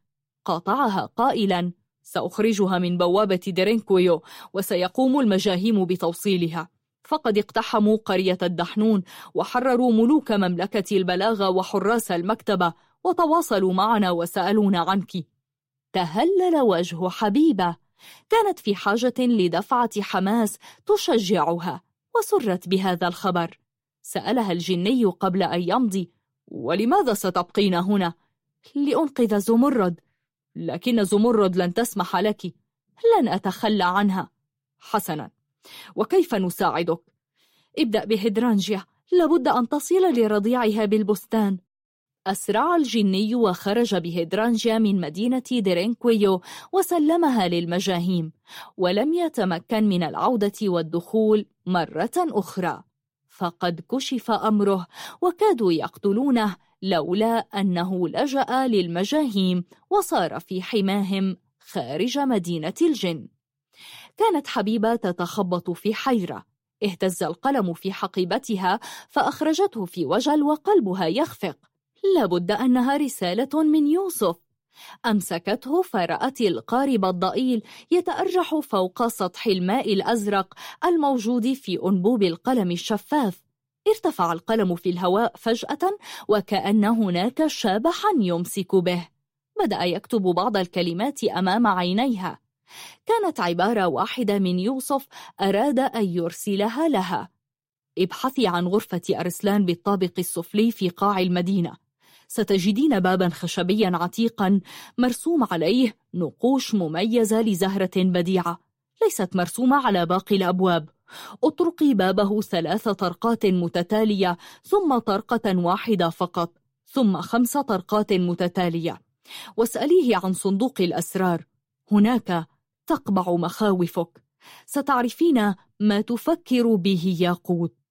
قاطعها قائلا سأخرجها من بوابة درينكويو وسيقوم المجاهيم بتوصيلها. فقد اقتحموا قرية الدحنون وحرروا ملوك مملكة البلاغة وحراس المكتبة وتواصلوا معنا وسألونا عنك. تهلل وجه حبيبة. كانت في حاجة لدفعة حماس تشجعها. وسرت بهذا الخبر. سألها الجني قبل أن يمضي ولماذا ستبقين هنا؟ لأنقذ زمرد. لكن زمرد لن تسمح لك لن أتخلى عنها. حسنا. وكيف نساعدك؟ ابدأ بهدرانجيا لابد أن تصل لرضيعها بالبستان. أسرع الجني وخرج بهدرانجا من مدينة ديرينكويو وسلمها للمجاهيم ولم يتمكن من العودة والدخول مرة أخرى. فقد كشف أمره وكادوا يقتلونه لولا أنه لجأ للمجاهيم وصار في حماهم خارج مدينة الجن. كانت حبيبة تتخبط في حيرة اهتز القلم في حقيبتها فأخرجته في وجل وقلبها يخفق. لابد أنها رسالة من يوسف. أمسكته فرأت القارب الضئيل يتأرجح فوق سطح الماء الأزرق الموجود في أنبوب القلم الشفاف. ارتفع القلم في الهواء فجأة وكأن هناك شابحا يمسك به. بدأ يكتب بعض الكلمات أمام عينيها. كانت عبارة واحدة من يوسف أراد أن يرسلها لها. ابحثي عن غرفة أرسلان بالطابق السفلي في قاع المدينة. ستجدين بابا خشبيا عتيقا مرسوم عليه نقوش مميزة لزهرة بديعة. ليست مرسومة على باقي الأبواب. اطرقي بابه ثلاث طرقات متتالية ثم طرقة واحدة فقط ثم خمس طرقات متتالية. واسأليه عن صندوق الأسرار. هناك تقبع مخاوفك. ستعرفين ما تفكر به ياقوت.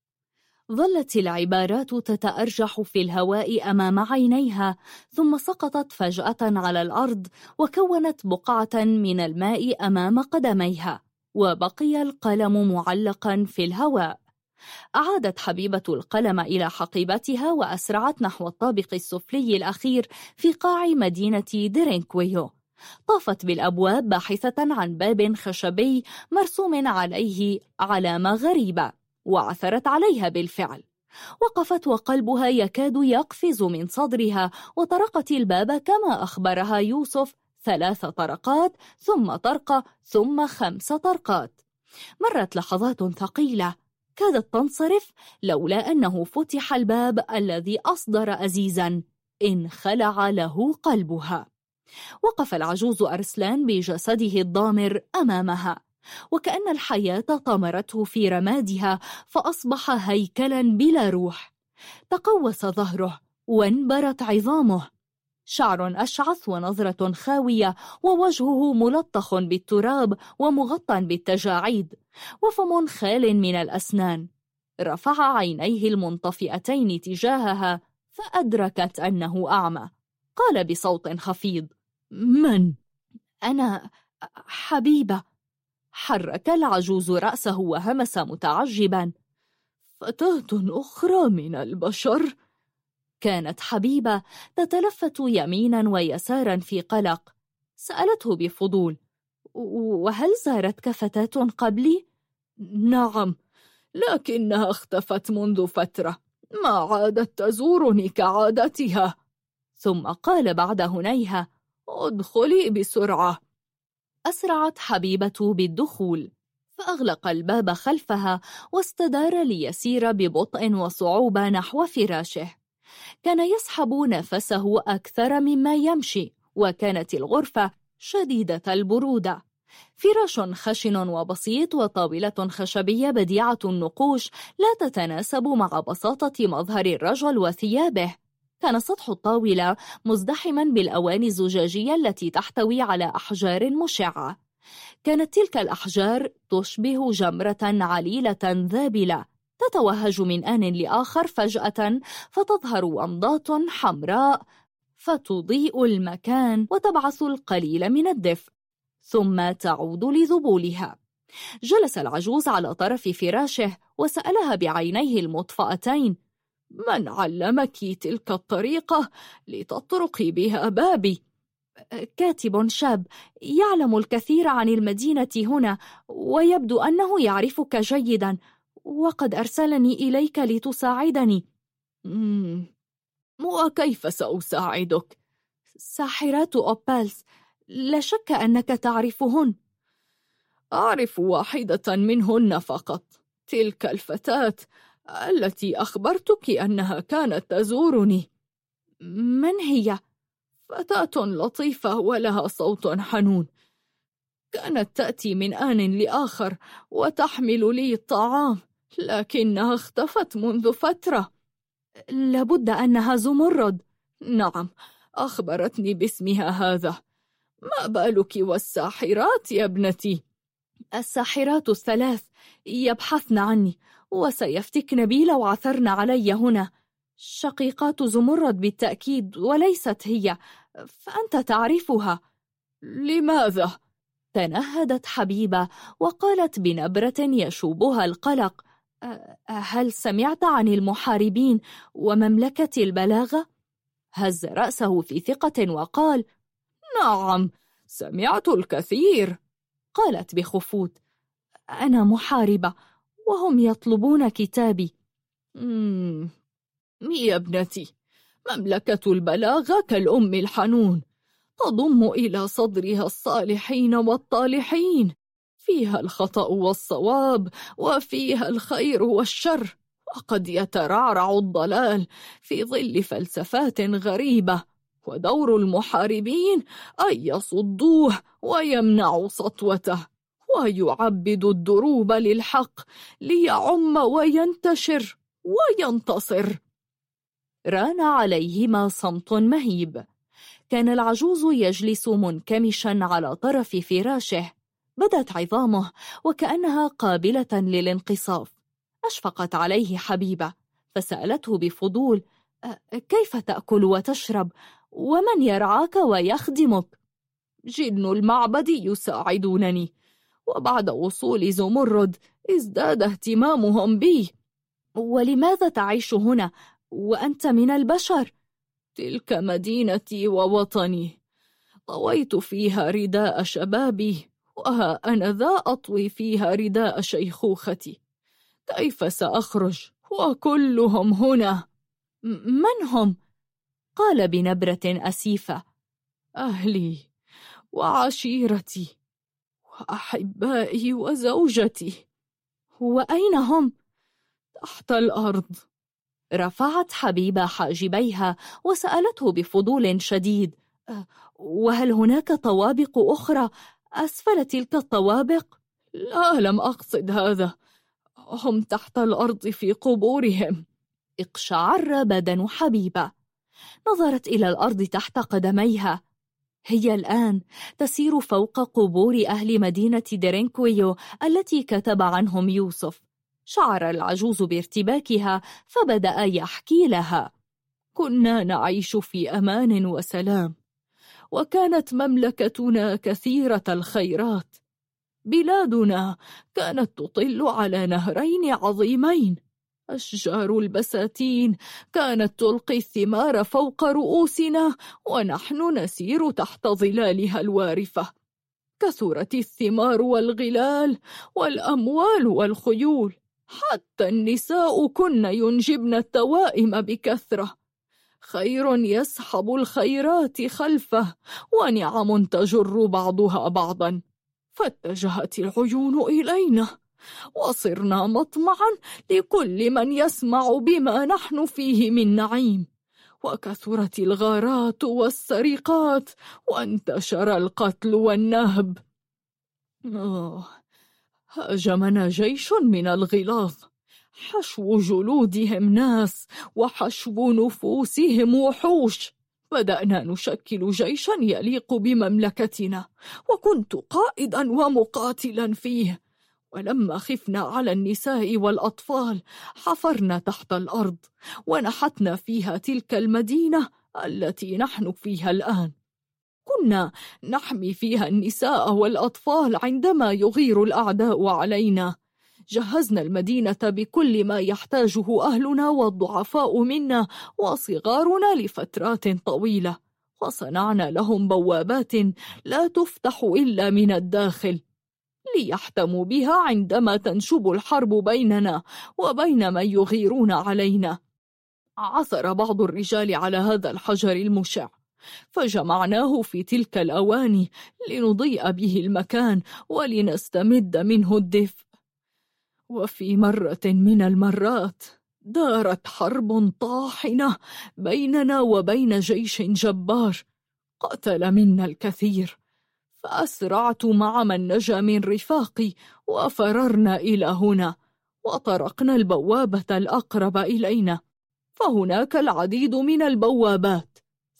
ظلت العبارات تتأرجح في الهواء أمام عينيها ثم سقطت فجأة على الأرض وكونت بقعة من الماء أمام قدميها وبقي القلم معلقا في الهواء. أعادت حبيبة القلم إلى حقيبتها وأسرعت نحو الطابق السفلي الأخير في قاع مدينة ديرينكويو طافت بالأبواب باحثة عن باب خشبي مرسوم عليه علامة غريبة. وعثرت عليها بالفعل. وقفت وقلبها يكاد يقفز من صدرها وطرقت الباب كما أخبرها يوسف ثلاث طرقات ثم طرقة ثم خمس طرقات. مرت لحظات ثقيلة. كادت تنصرف لولا أنه فتح الباب الذي أصدر أزيزا. انخلع له قلبها. وقف العجوز أرسلان بجسده الضامر أمامها. وكأن الحياة طمرته في رمادها فأصبح هيكلا بلا روح. تقوس ظهره وانبرت عظامه. شعر أشعث ونظرة خاوية ووجهه ملطخ بالتراب ومغطى بالتجاعيد وفم خال من الأسنان. رفع عينيه المنطفئتين تجاهها فأدركت أنه أعمى. قال بصوت خفيض من؟ أنا حبيبة. حرك العجوز رأسه وهمس متعجبا. فتاة أخرى من البشر. كانت حبيبة تتلفت يمينا ويسارا في قلق. سألته بفضول وهل زارتك فتاة قبلي؟ نعم لكنها اختفت منذ فترة. ما عادت تزورني كعادتها. ثم قال بعد هنيها ادخلي بسرعة. أسرعت حبيبة بالدخول فأغلق الباب خلفها واستدار ليسير ببطء وصعوبة نحو فراشه. كان يسحب نفسه أكثر مما يمشي وكانت الغرفة شديدة البرودة. فراش خشن وبسيط وطاولة خشبية بديعة النقوش لا تتناسب مع بساطة مظهر الرجل وثيابه. كان سطح الطاولة مزدحما بالأواني الزجاجية التي تحتوي على أحجار مشعة. كانت تلك الأحجار تشبه جمرة عليلة ذابلة تتوهج من آن لآخر فجأة فتظهر أمضات حمراء فتضيء المكان وتبعث القليل من الدفء ثم تعود لذبولها. جلس العجوز على طرف فراشه وسألها بعينيه المطفأتين من علمك تلك الطريقة لتطرقي بها بابي؟ كاتب شاب يعلم الكثير عن المدينة هنا ويبدو أنه يعرفك جيدا وقد أرسلني إليك لتساعدني وكيف سأساعدك؟ ساحرات أوبالس لا شك أنك تعرفهن أعرف واحدة منهن فقط تلك الفتاة التي أخبرتك أنها كانت تزورني. من هي؟ فتاة لطيفة ولها صوت حنون. كانت تأتي من آن لآخر وتحمل لي الطعام لكنها اختفت منذ فترة. لابد أنها زمرد. نعم أخبرتني باسمها هذا. ما بالك والساحرات يا ابنتي؟ الساحرات الثلاث يبحثن عني. وسيفتكن بي لو عثرن علي هنا. شقيقات زمرد بالتأكيد وليست هي فأنت تعرفها. لماذا؟ تنهدت حبيبة وقالت بنبرة يشوبها القلق. أه، هل سمعت عن المحاربين ومملكة البلاغة؟ هز رأسه في ثقة وقال نعم سمعت الكثير. قالت بخفوت أنا محاربة. وهم يطلبون كتابي. مم. يا ابنتي مملكة البلاغة كالأم الحنون. تضم إلى صدرها الصالحين والطالحين. فيها الخطأ والصواب وفيها الخير والشر. وقد يترعرع الضلال في ظل فلسفات غريبة. ودور المحاربين أن يصدوه ويمنعوا سطوته. ويعبد الدروب للحق ليعم وينتشر وينتصر. ران عليهما صمت مهيب. كان العجوز يجلس منكمشا على طرف فراشه. بدت عظامه وكأنها قابلة للانقصاف. أشفقت عليه حبيبة. فسألته بفضول كيف تأكل وتشرب؟ ومن يرعاك ويخدمك؟ جن المعبد يساعدونني. وبعد وصول زمرد ازداد اهتمامهم بي ولماذا تعيش هنا وأنت من البشر؟ تلك مدينتي ووطني. طويت فيها رداء شبابي. وها أنا ذا أطوي فيها رداء شيخوختي. كيف سأخرج؟ وكلهم هنا. من هم؟ قال بنبرة أسيفة. أهلي وعشيرتي. وأحبائي وزوجتي. وأين هم؟ تحت الأرض. رفعت حبيبة حاجبيها وسألته بفضول شديد أه، وهل هناك طوابق أخرى؟ أسفل تلك الطوابق؟ لا لم أقصد هذا. هم تحت الأرض في قبورهم. اقشعر بدن حبيبة. نظرت إلى الأرض تحت قدميها. هي الآن تسير فوق قبور أهل مدينة ديرينكويو التي كتب عنهم يوسف. شعر العجوز بارتباكها فبدأ يحكي لها. كنا نعيش في أمان وسلام وكانت مملكتنا كثيرة الخيرات. بلادنا كانت تطل على نهرين عظيمين أشجار البساتين كانت تلقي الثمار فوق رؤوسنا ونحن نسير تحت ظلالها الوارفة. كثرت الثمار والغلال والأموال والخيول. حتى النساء كن ينجبن التوائم بكثرة. خير يسحب الخيرات خلفه ونعم تجر بعضها بعضا. فاتجهت العيون إلينا. وصرنا مطمعا لكل من يسمع بما نحن فيه من نعيم. وكثرت الغارات والسرقات وانتشر القتل والنهب. أوه. هاجمنا جيش من الغلاظ. حشو جلودهم ناس وحشو نفوسهم وحوش. بدأنا نشكل جيشا يليق بمملكتنا. وكنت قائدا ومقاتلا فيه. ولما خفنا على النساء والأطفال حفرنا تحت الأرض ونحتنا فيها تلك المدينة التي نحن فيها الآن. كنا نحمي فيها النساء والأطفال عندما يغير الأعداء علينا. جهزنا المدينة بكل ما يحتاجه أهلنا والضعفاء منا وصغارنا لفترات طويلة وصنعنا لهم بوابات لا تفتح إلا من الداخل. ليحتموا بها عندما تنشب الحرب بيننا وبين من يغيرون علينا. عثر بعض الرجال على هذا الحجر المشع فجمعناه في تلك الأواني لنضيء به المكان ولنستمد منه الدفء. وفي مرة من المرات دارت حرب طاحنة بيننا وبين جيش جبار قتل منا الكثير. فأسرعت مع من نجا من رفاقي وفررنا إلى هنا وطرقنا البوابة الأقرب إلينا فهناك العديد من البوابات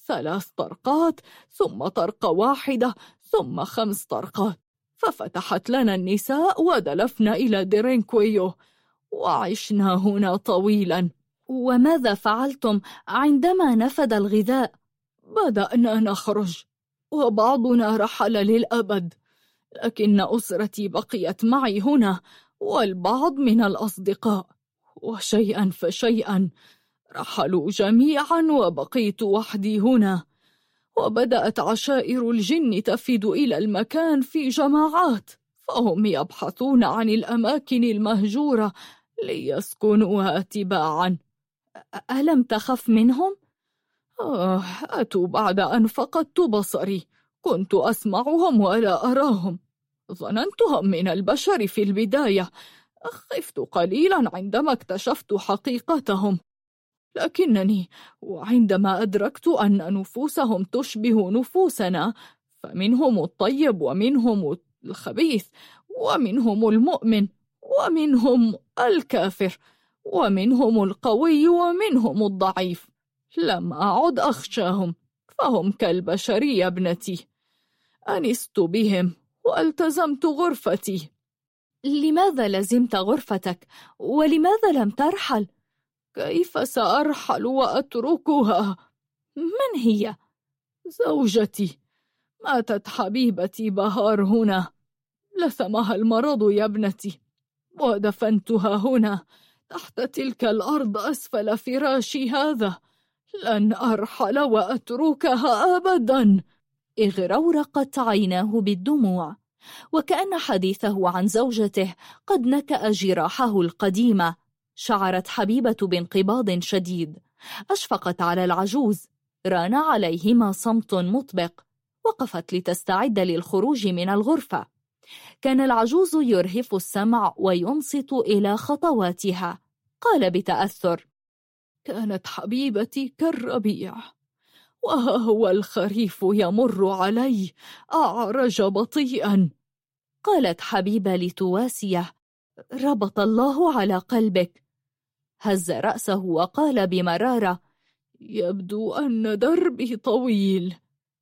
ثلاث طرقات ثم طرقة واحدة ثم خمس طرقات ففتحت لنا النساء ودلفنا إلى ديرينكويو وعشنا هنا طويلا وماذا فعلتم عندما نفد الغذاء؟ بدأنا نخرج وبعضنا رحل للأبد لكن أسرتي بقيت معي هنا والبعض من الأصدقاء. وشيئا فشيئا رحلوا جميعا وبقيت وحدي هنا. وبدأت عشائر الجن تفد إلى المكان في جماعات فهم يبحثون عن الأماكن المهجورة ليسكنوها تباعا ألم تخف منهم؟ آه أتوا بعد أن فقدت بصري. كنت أسمعهم ولا أراهم. ظننتهم من البشر في البداية. خفت قليلا عندما اكتشفت حقيقتهم. لكنني وعندما أدركت أن نفوسهم تشبه نفوسنا فمنهم الطيب ومنهم الخبيث ومنهم المؤمن ومنهم الكافر ومنهم القوي ومنهم الضعيف. لم أعد أخشاهم فهم كالبشر يا ابنتي. أنست بهم والتزمت غرفتي. لماذا لزمت غرفتك؟ ولماذا لم ترحل؟ كيف سأرحل وأتركها؟ من هي؟ زوجتي. ماتت حبيبتي بهار هنا. لثمها المرض يا ابنتي. ودفنتها هنا تحت تلك الأرض أسفل فراشي هذا. لن أرحل وأتركها أبدا. اغرورقت عيناه بالدموع وكأن حديثه عن زوجته قد نكأ جراحه القديمة. شعرت حبيبة بانقباض شديد. أشفقت على العجوز. ران عليهما صمت مطبق. وقفت لتستعد للخروج من الغرفة. كان العجوز يرهف السمع وينصت إلى خطواتها. قال بتأثر. كانت حبيبتي كالربيع. وها هو الخريف يمر علي أعرج بطيئا. قالت حبيبة لتواسية ربط الله على قلبك. هز رأسه وقال بمرارة يبدو أن دربي طويل.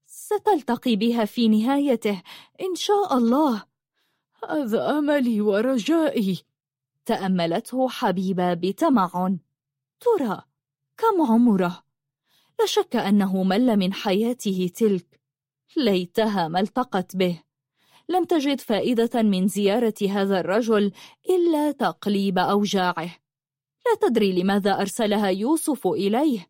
ستلتقي بها في نهايته إن شاء الله. هذا أملي ورجائي. تأملته حبيبة بتمعن ترى كم عمره؟ لا شك أنه مل من حياته تلك. ليتها ما التقت به. لم تجد فائدة من زيارة هذا الرجل إلا تقليب أوجاعه. لا تدري لماذا أرسلها يوسف إليه.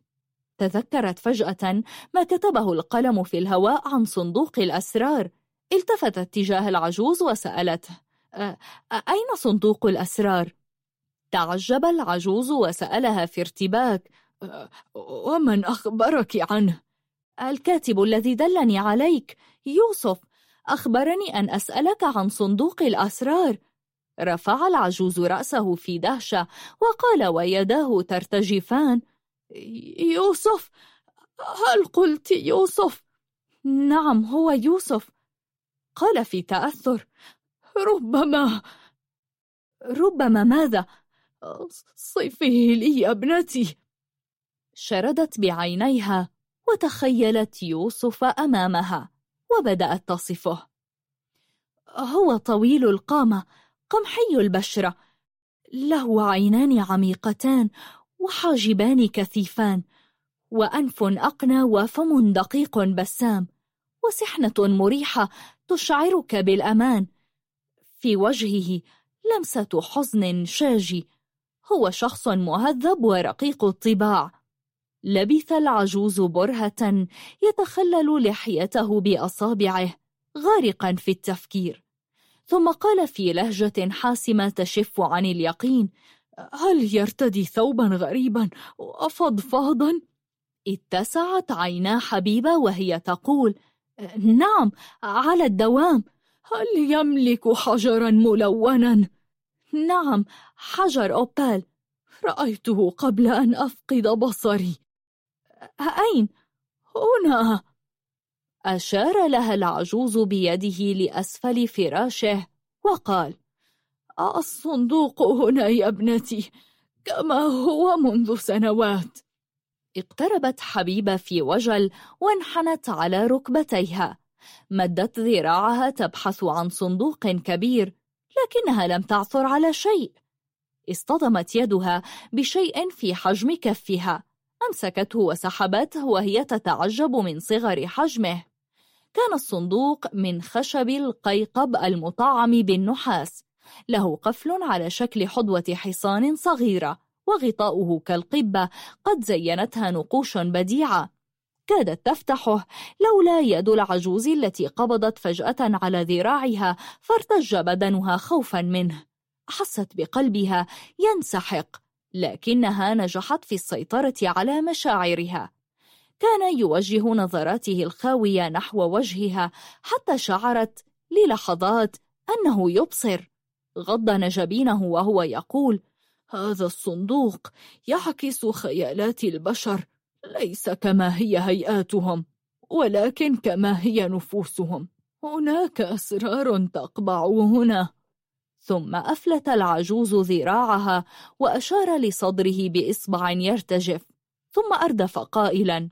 تذكرت فجأة ما كتبه القلم في الهواء عن صندوق الأسرار. التفتت تجاه العجوز وسألته أين صندوق الأسرار؟ تعجب العجوز وسألها في ارتباك. ومن أخبرك عنه؟ الكاتب الذي دلني عليك يوسف. أخبرني أن أسألك عن صندوق الأسرار. رفع العجوز رأسه في دهشة وقال ويداه ترتجفان. يوسف هل قلت يوسف؟ نعم هو يوسف. قال في تأثر. ربما. ربما ماذا؟ صفه لي ابنتي. شردت بعينيها وتخيلت يوسف أمامها وبدأت تصفه. هو طويل القامة قمحي البشرة له عينان عميقتان وحاجبان كثيفان وأنف أقنى وفم دقيق بسام وسحنة مريحة تشعرك بالأمان. في وجهه لمسة حزن شاجي هو شخص مهذب ورقيق الطباع. لبث العجوز برهة يتخلل لحيته بأصابعه غارقا في التفكير. ثم قال في لهجة حاسمة تشف عن اليقين هل يرتدي ثوبا غريبا؟ وفضفاضا؟ اتسعت عينا حبيبة وهي تقول نعم على الدوام. هل يملك حجرا ملونا؟ نعم حجر أوبال. رأيته قبل أن أفقد بصري. أين؟ هنا. أشار لها العجوز بيده لأسفل فراشه وقال الصندوق هنا يا ابنتي كما هو منذ سنوات. اقتربت حبيبة في وجل وانحنت على ركبتيها. مدت ذراعها تبحث عن صندوق كبير لكنها لم تعثر على شيء. اصطدمت يدها بشيء في حجم كفها. أمسكته وسحبته وهي تتعجب من صغر حجمه. كان الصندوق من خشب القيقب المطعم بالنحاس. له قفل على شكل حضوة حصان صغيرة وغطاؤه كالقبة قد زينتها نقوش بديعة. كادت تفتحه لولا يد العجوز التي قبضت فجأة على ذراعها فارتج بدنها خوفا منه. حست بقلبها ينسحق. لكنها نجحت في السيطرة على مشاعرها. كان يوجه نظراته الخاوية نحو وجهها حتى شعرت للحظات أنه يبصر. غض نجبينه وهو يقول هذا الصندوق يعكس خيالات البشر ليس كما هي هيئاتهم ولكن كما هي نفوسهم. هناك أسرار تقبع هنا. ثم أفلت العجوز ذراعها وأشار لصدره بإصبع يرتجف ثم أردف قائلا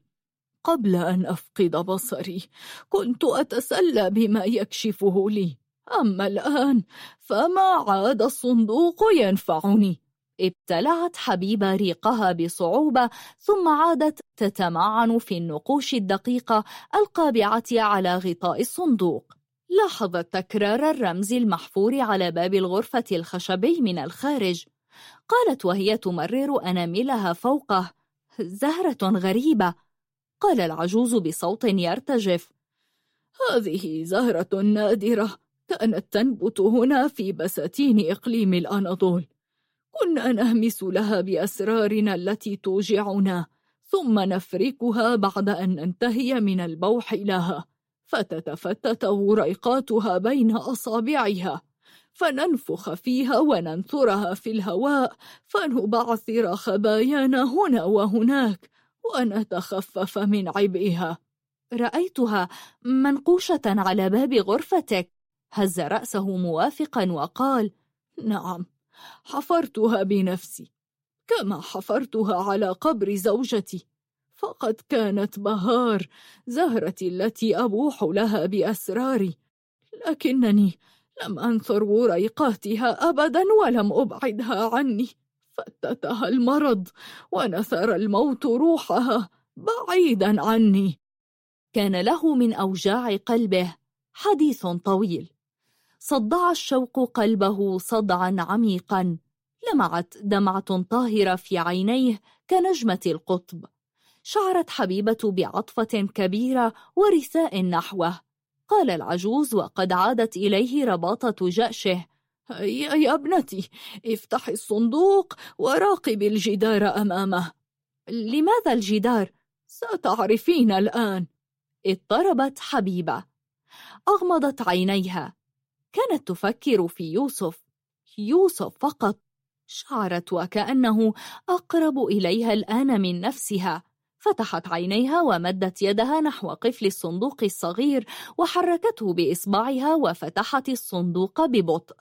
قبل أن أفقد بصري كنت أتسلى بما يكشفه لي أما الآن فما عاد الصندوق ينفعني. ابتلعت حبيبة ريقها بصعوبة ثم عادت تتمعن في النقوش الدقيقة القابعة على غطاء الصندوق. لاحظت تكرار الرمز المحفور على باب الغرفة الخشبي من الخارج. قالت وهي تمرر أناملها فوقه. زهرة غريبة. قال العجوز بصوت يرتجف. هذه زهرة نادرة. كانت تنبت هنا في بساتين إقليم الأناضول. كنا نهمس لها بأسرارنا التي توجعنا ثم نفركها بعد أن ننتهي من البوح لها. فتتفتت وريقاتها بين أصابعها فننفخ فيها وننثرها في الهواء فنبعثر خبايانا هنا وهناك ونتخفف من عبئها. رأيتها منقوشة على باب غرفتك. هز رأسه موافقا وقال نعم حفرتها بنفسي كما حفرتها على قبر زوجتي. فقد كانت بهار زهرتي التي أبوح لها بأسراري. لكنني لم أنثر وريقاتها أبدا ولم أبعدها عني. فتتها المرض ونثر الموت روحها بعيدا عني. كان له من أوجاع قلبه حديث طويل. صدع الشوق قلبه صدعا عميقا لمعت دمعة طاهرة في عينيه كنجمة القطب. شعرت حبيبة بعطفة كبيرة ورثاء نحوه. قال العجوز وقد عادت إليه رباطة جأشه. يا ابنتي افتح الصندوق وراقب الجدار أمامه. لماذا الجدار؟ ستعرفين الآن. اضطربت حبيبة. أغمضت عينيها. كانت تفكر في يوسف. يوسف فقط. شعرت وكأنه أقرب إليها الآن من نفسها. فتحت عينيها ومدت يدها نحو قفل الصندوق الصغير وحركته بإصبعها وفتحت الصندوق ببطء.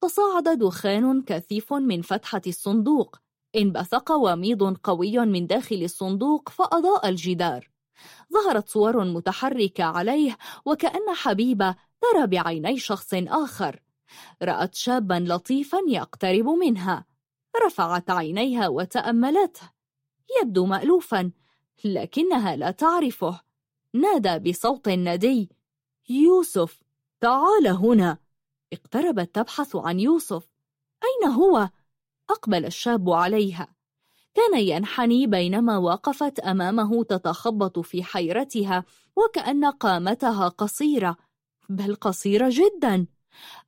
تصاعد دخان كثيف من فتحة الصندوق. انبثق وميض قوي من داخل الصندوق فأضاء الجدار. ظهرت صور متحركة عليه وكأن حبيبة ترى بعيني شخص آخر. رأت شابا لطيفا يقترب منها. رفعت عينيها وتأملته. يبدو مألوفا. لكنها لا تعرفه. نادى بصوت ندي يوسف تعال هنا. اقتربت تبحث عن يوسف. أين هو؟ أقبل الشاب عليها. كان ينحني بينما وقفت أمامه تتخبط في حيرتها وكأن قامتها قصيرة. بل قصيرة جدا.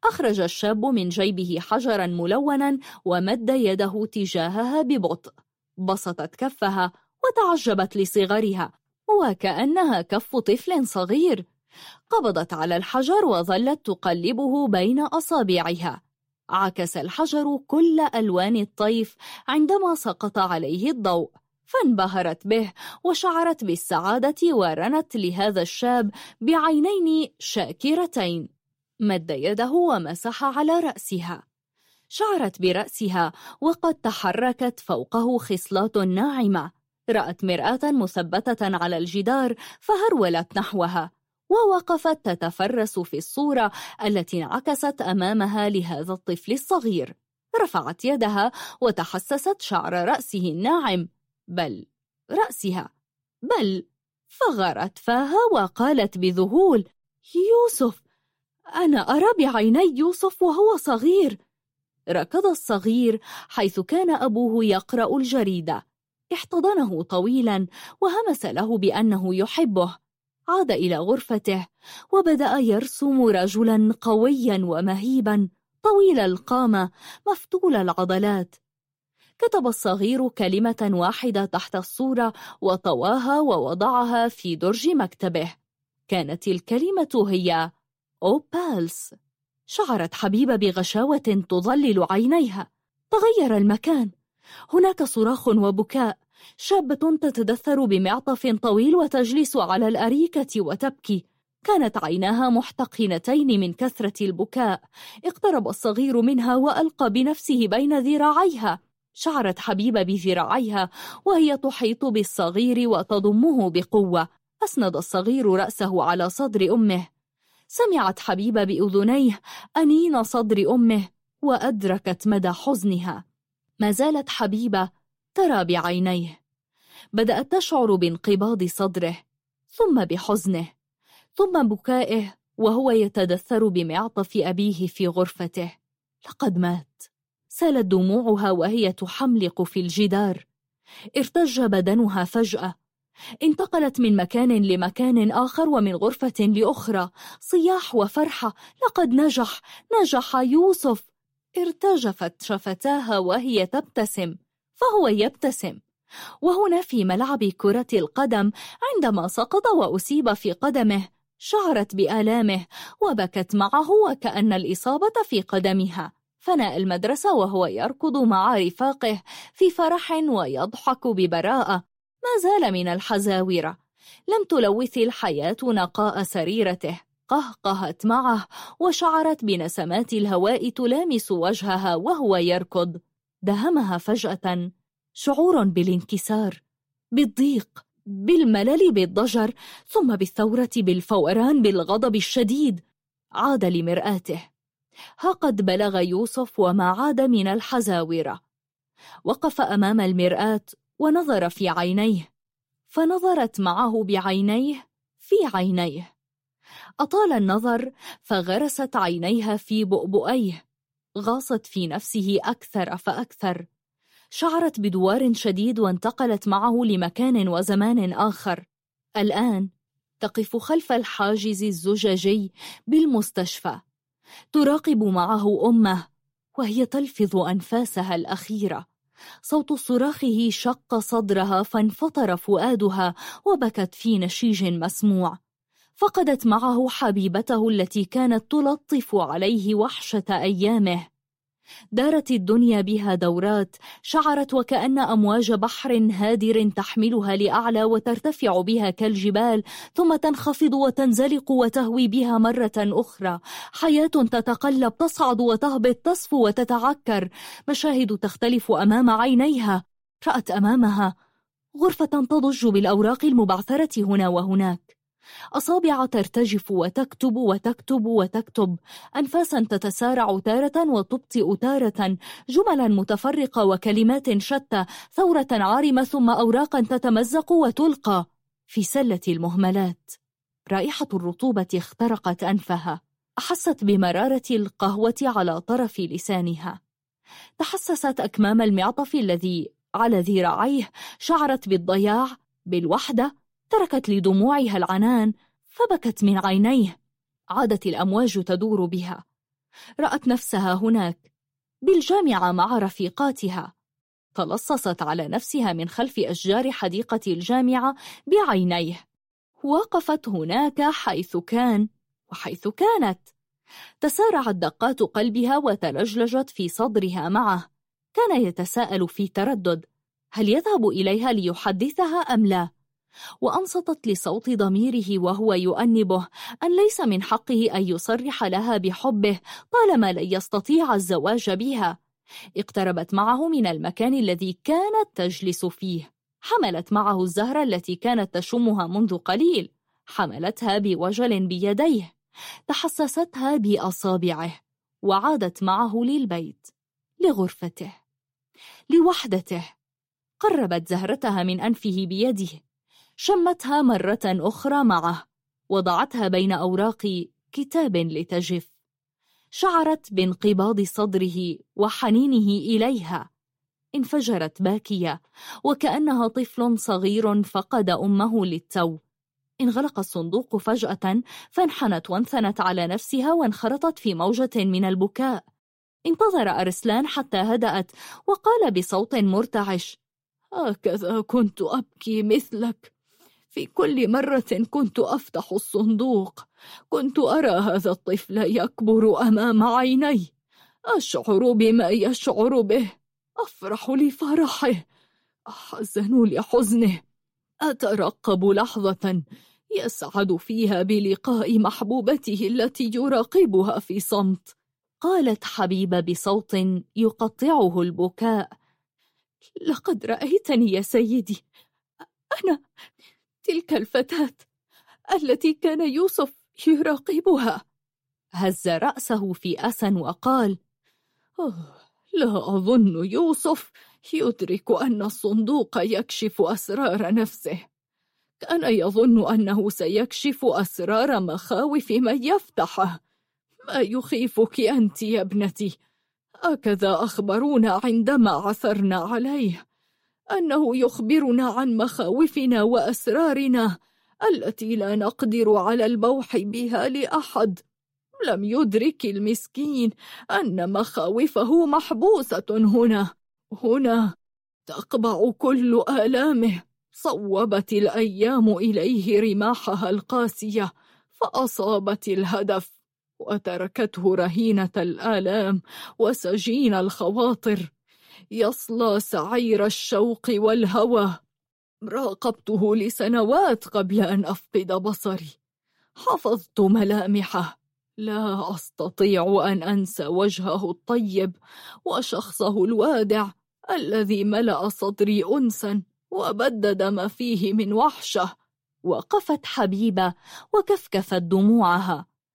أخرج الشاب من جيبه حجرا ملونا ومد يده تجاهها ببطء. بسطت كفها وتعجبت لصغرها وكأنها كف طفل صغير. قبضت على الحجر وظلت تقلبه بين أصابعها. عكس الحجر كل ألوان الطيف عندما سقط عليه الضوء فانبهرت به وشعرت بالسعادة ورنت لهذا الشاب بعينين شاكرتين. مد يده ومسح على رأسها. شعرت برأسها وقد تحركت فوقه خصلات ناعمة. رأت مرآة مثبتة على الجدار فهرولت نحوها ووقفت تتفرس في الصورة التي انعكست أمامها لهذا الطفل الصغير. رفعت يدها وتحسست شعر رأسه الناعم بل رأسها بل فغرت فاها وقالت بذهول يوسف أنا أرى بعيني يوسف وهو صغير. ركض الصغير حيث كان أبوه يقرأ الجريدة. احتضنه طويلا وهمس له بأنه يحبه عاد إلى غرفته وبدأ يرسم رجلا قويا ومهيبا طويل القامة مفتول العضلات. كتب الصغير كلمة واحدة تحت الصورة وطواها ووضعها في درج مكتبه. كانت الكلمة هي أوبالس شعرت حبيبة بغشاوة تظلل عينيها. تغير المكان. هناك صراخ وبكاء. شابة تتدثر بمعطف طويل وتجلس على الأريكة وتبكي. كانت عيناها محتقنتين من كثرة البكاء. اقترب الصغير منها وألقى بنفسه بين ذراعيها. شعرت حبيبة بذراعيها وهي تحيط بالصغير وتضمه بقوة. أسند الصغير رأسه على صدر أمه. سمعت حبيبة بأذنيه أنين صدر أمه وأدركت مدى حزنها. ما زالت حبيبة ترى بعينيه. بدأت تشعر بانقباض صدره ثم بحزنه ثم بكائه وهو يتدثر بمعطف أبيه في غرفته. لقد مات. سالت دموعها وهي تحملق في الجدار. ارتج بدنها فجأة. انتقلت من مكان لمكان آخر ومن غرفة لأخرى. صياح وفرحة. لقد نجح. نجح يوسف. ارتجفت شفتاها وهي تبتسم فهو يبتسم. وهنا في ملعب كرة القدم عندما سقط وأصيب في قدمه شعرت بآلامه وبكت معه وكأن الإصابة في قدمها. فناء المدرسة وهو يركض مع رفاقه في فرح ويضحك ببراءة. ما زال من الحزاورة لم تلوث الحياة نقاء سريرته. قهقهت معه وشعرت بنسمات الهواء تلامس وجهها وهو يركض. دهمها فجأة. شعور بالانكسار بالضيق بالملل بالضجر ثم بالثورة بالفوران بالغضب الشديد. عاد لمرآته. ها قد بلغ يوسف وما عاد من الحزاورة وقف أمام المرآة ونظر في عينيه. فنظرت معه بعينيه في عينيه. أطال النظر فغرست عينيها في بؤبؤيه غاصت في نفسه أكثر فأكثر. شعرت بدوار شديد وانتقلت معه لمكان وزمان آخر. الآن تقف خلف الحاجز الزجاجي بالمستشفى. تراقب معه أمه وهي تلفظ أنفاسها الأخيرة. صوت صراخه شق صدرها فانفطر فؤادها وبكت في نشيج مسموع. فقدت معه حبيبته التي كانت تلطف عليه وحشة أيامه. دارت الدنيا بها دورات شعرت وكأن أمواج بحر هادر تحملها لأعلى وترتفع بها كالجبال ثم تنخفض وتنزلق وتهوي بها مرة أخرى. حياة تتقلب تصعد وتهبط تصفو وتتعكر. مشاهد تختلف أمام عينيها. رأت أمامها غرفة تضج بالأوراق المبعثرة هنا وهناك. أصابع ترتجف وتكتب وتكتب وتكتب. أنفاسا تتسارع تارة وتبطئ تارة. جملا متفرقة وكلمات شتى. ثورة عارمة ثم أوراقا تتمزق وتلقى. في سلة المهملات. رائحة الرطوبة اخترقت أنفها. أحست بمرارة القهوة على طرف لسانها. تحسست أكمام المعطف الذي على ذراعيه. شعرت بالضياع بالوحدة تركت لدموعها العنان فبكت من عينيه عادت الأمواج تدور بها. رأت نفسها هناك بالجامعة مع رفيقاتها. تلصصت على نفسها من خلف أشجار حديقة الجامعة بعينيه. وقفت هناك حيث كان وحيث كانت. تسارعت دقات قلبها وتلجلجت في صدرها معه. كان يتساءل في تردد هل يذهب إليها ليحدثها أم لا؟ وأنصتت لصوت ضميره وهو يؤنبه أن ليس من حقه أن يصرح لها بحبه طالما لن يستطيع الزواج بها. اقتربت معه من المكان الذي كانت تجلس فيه. حملت معه الزهرة التي كانت تشمها منذ قليل. حملتها بوجل بيديه. تحسستها بأصابعه. وعادت معه للبيت. لغرفته. لوحدته. قربت زهرتها من أنفه بيده. شمتها مرة أخرى معه وضعتها بين أوراق كتاب لتجف. شعرت بانقباض صدره وحنينه إليها. انفجرت باكية وكأنها طفل صغير فقد أمه للتو. انغلق الصندوق فجأة فانحنت وانثنت على نفسها وانخرطت في موجة من البكاء. انتظر أرسلان حتى هدأت وقال بصوت مرتعش هكذا كنت أبكي مثلك. في كل مرة كنت أفتح الصندوق. كنت أرى هذا الطفل يكبر أمام عيني. أشعر بما يشعر به. أفرح لفرحه. أحزن لحزنه. أترقب لحظة يسعد فيها بلقاء محبوبته التي يراقبها في صمت. قالت حبيبة بصوت يقطعه البكاء. لقد رأيتني يا سيدي. أنا تلك الفتاة التي كان يوسف يراقبها. هز رأسه في أسا وقال لا أظن يوسف يدرك أن الصندوق يكشف أسرار نفسه. كان يظن أنه سيكشف أسرار مخاوف من يفتحه. ما يخيفك أنت يا ابنتي؟ هكذا أخبرونا عندما عثرنا عليه. أنه يخبرنا عن مخاوفنا وأسرارنا التي لا نقدر على البوح بها لأحد. لم يدرك المسكين أن مخاوفه محبوسة هنا. هنا تقبع كل آلامه. صوبت الأيام إليه رماحها القاسية فأصابت الهدف وتركته رهينة الآلام وسجين الخواطر. يصلى سعير الشوق والهوى. راقبته لسنوات قبل أن أفقد بصري. حفظت ملامحه. لا أستطيع أن أنسى وجهه الطيب وشخصه الوادع الذي ملأ صدري أنسا وبدد ما فيه من وحشة. وقفت حبيبة وكفكفت دموعها.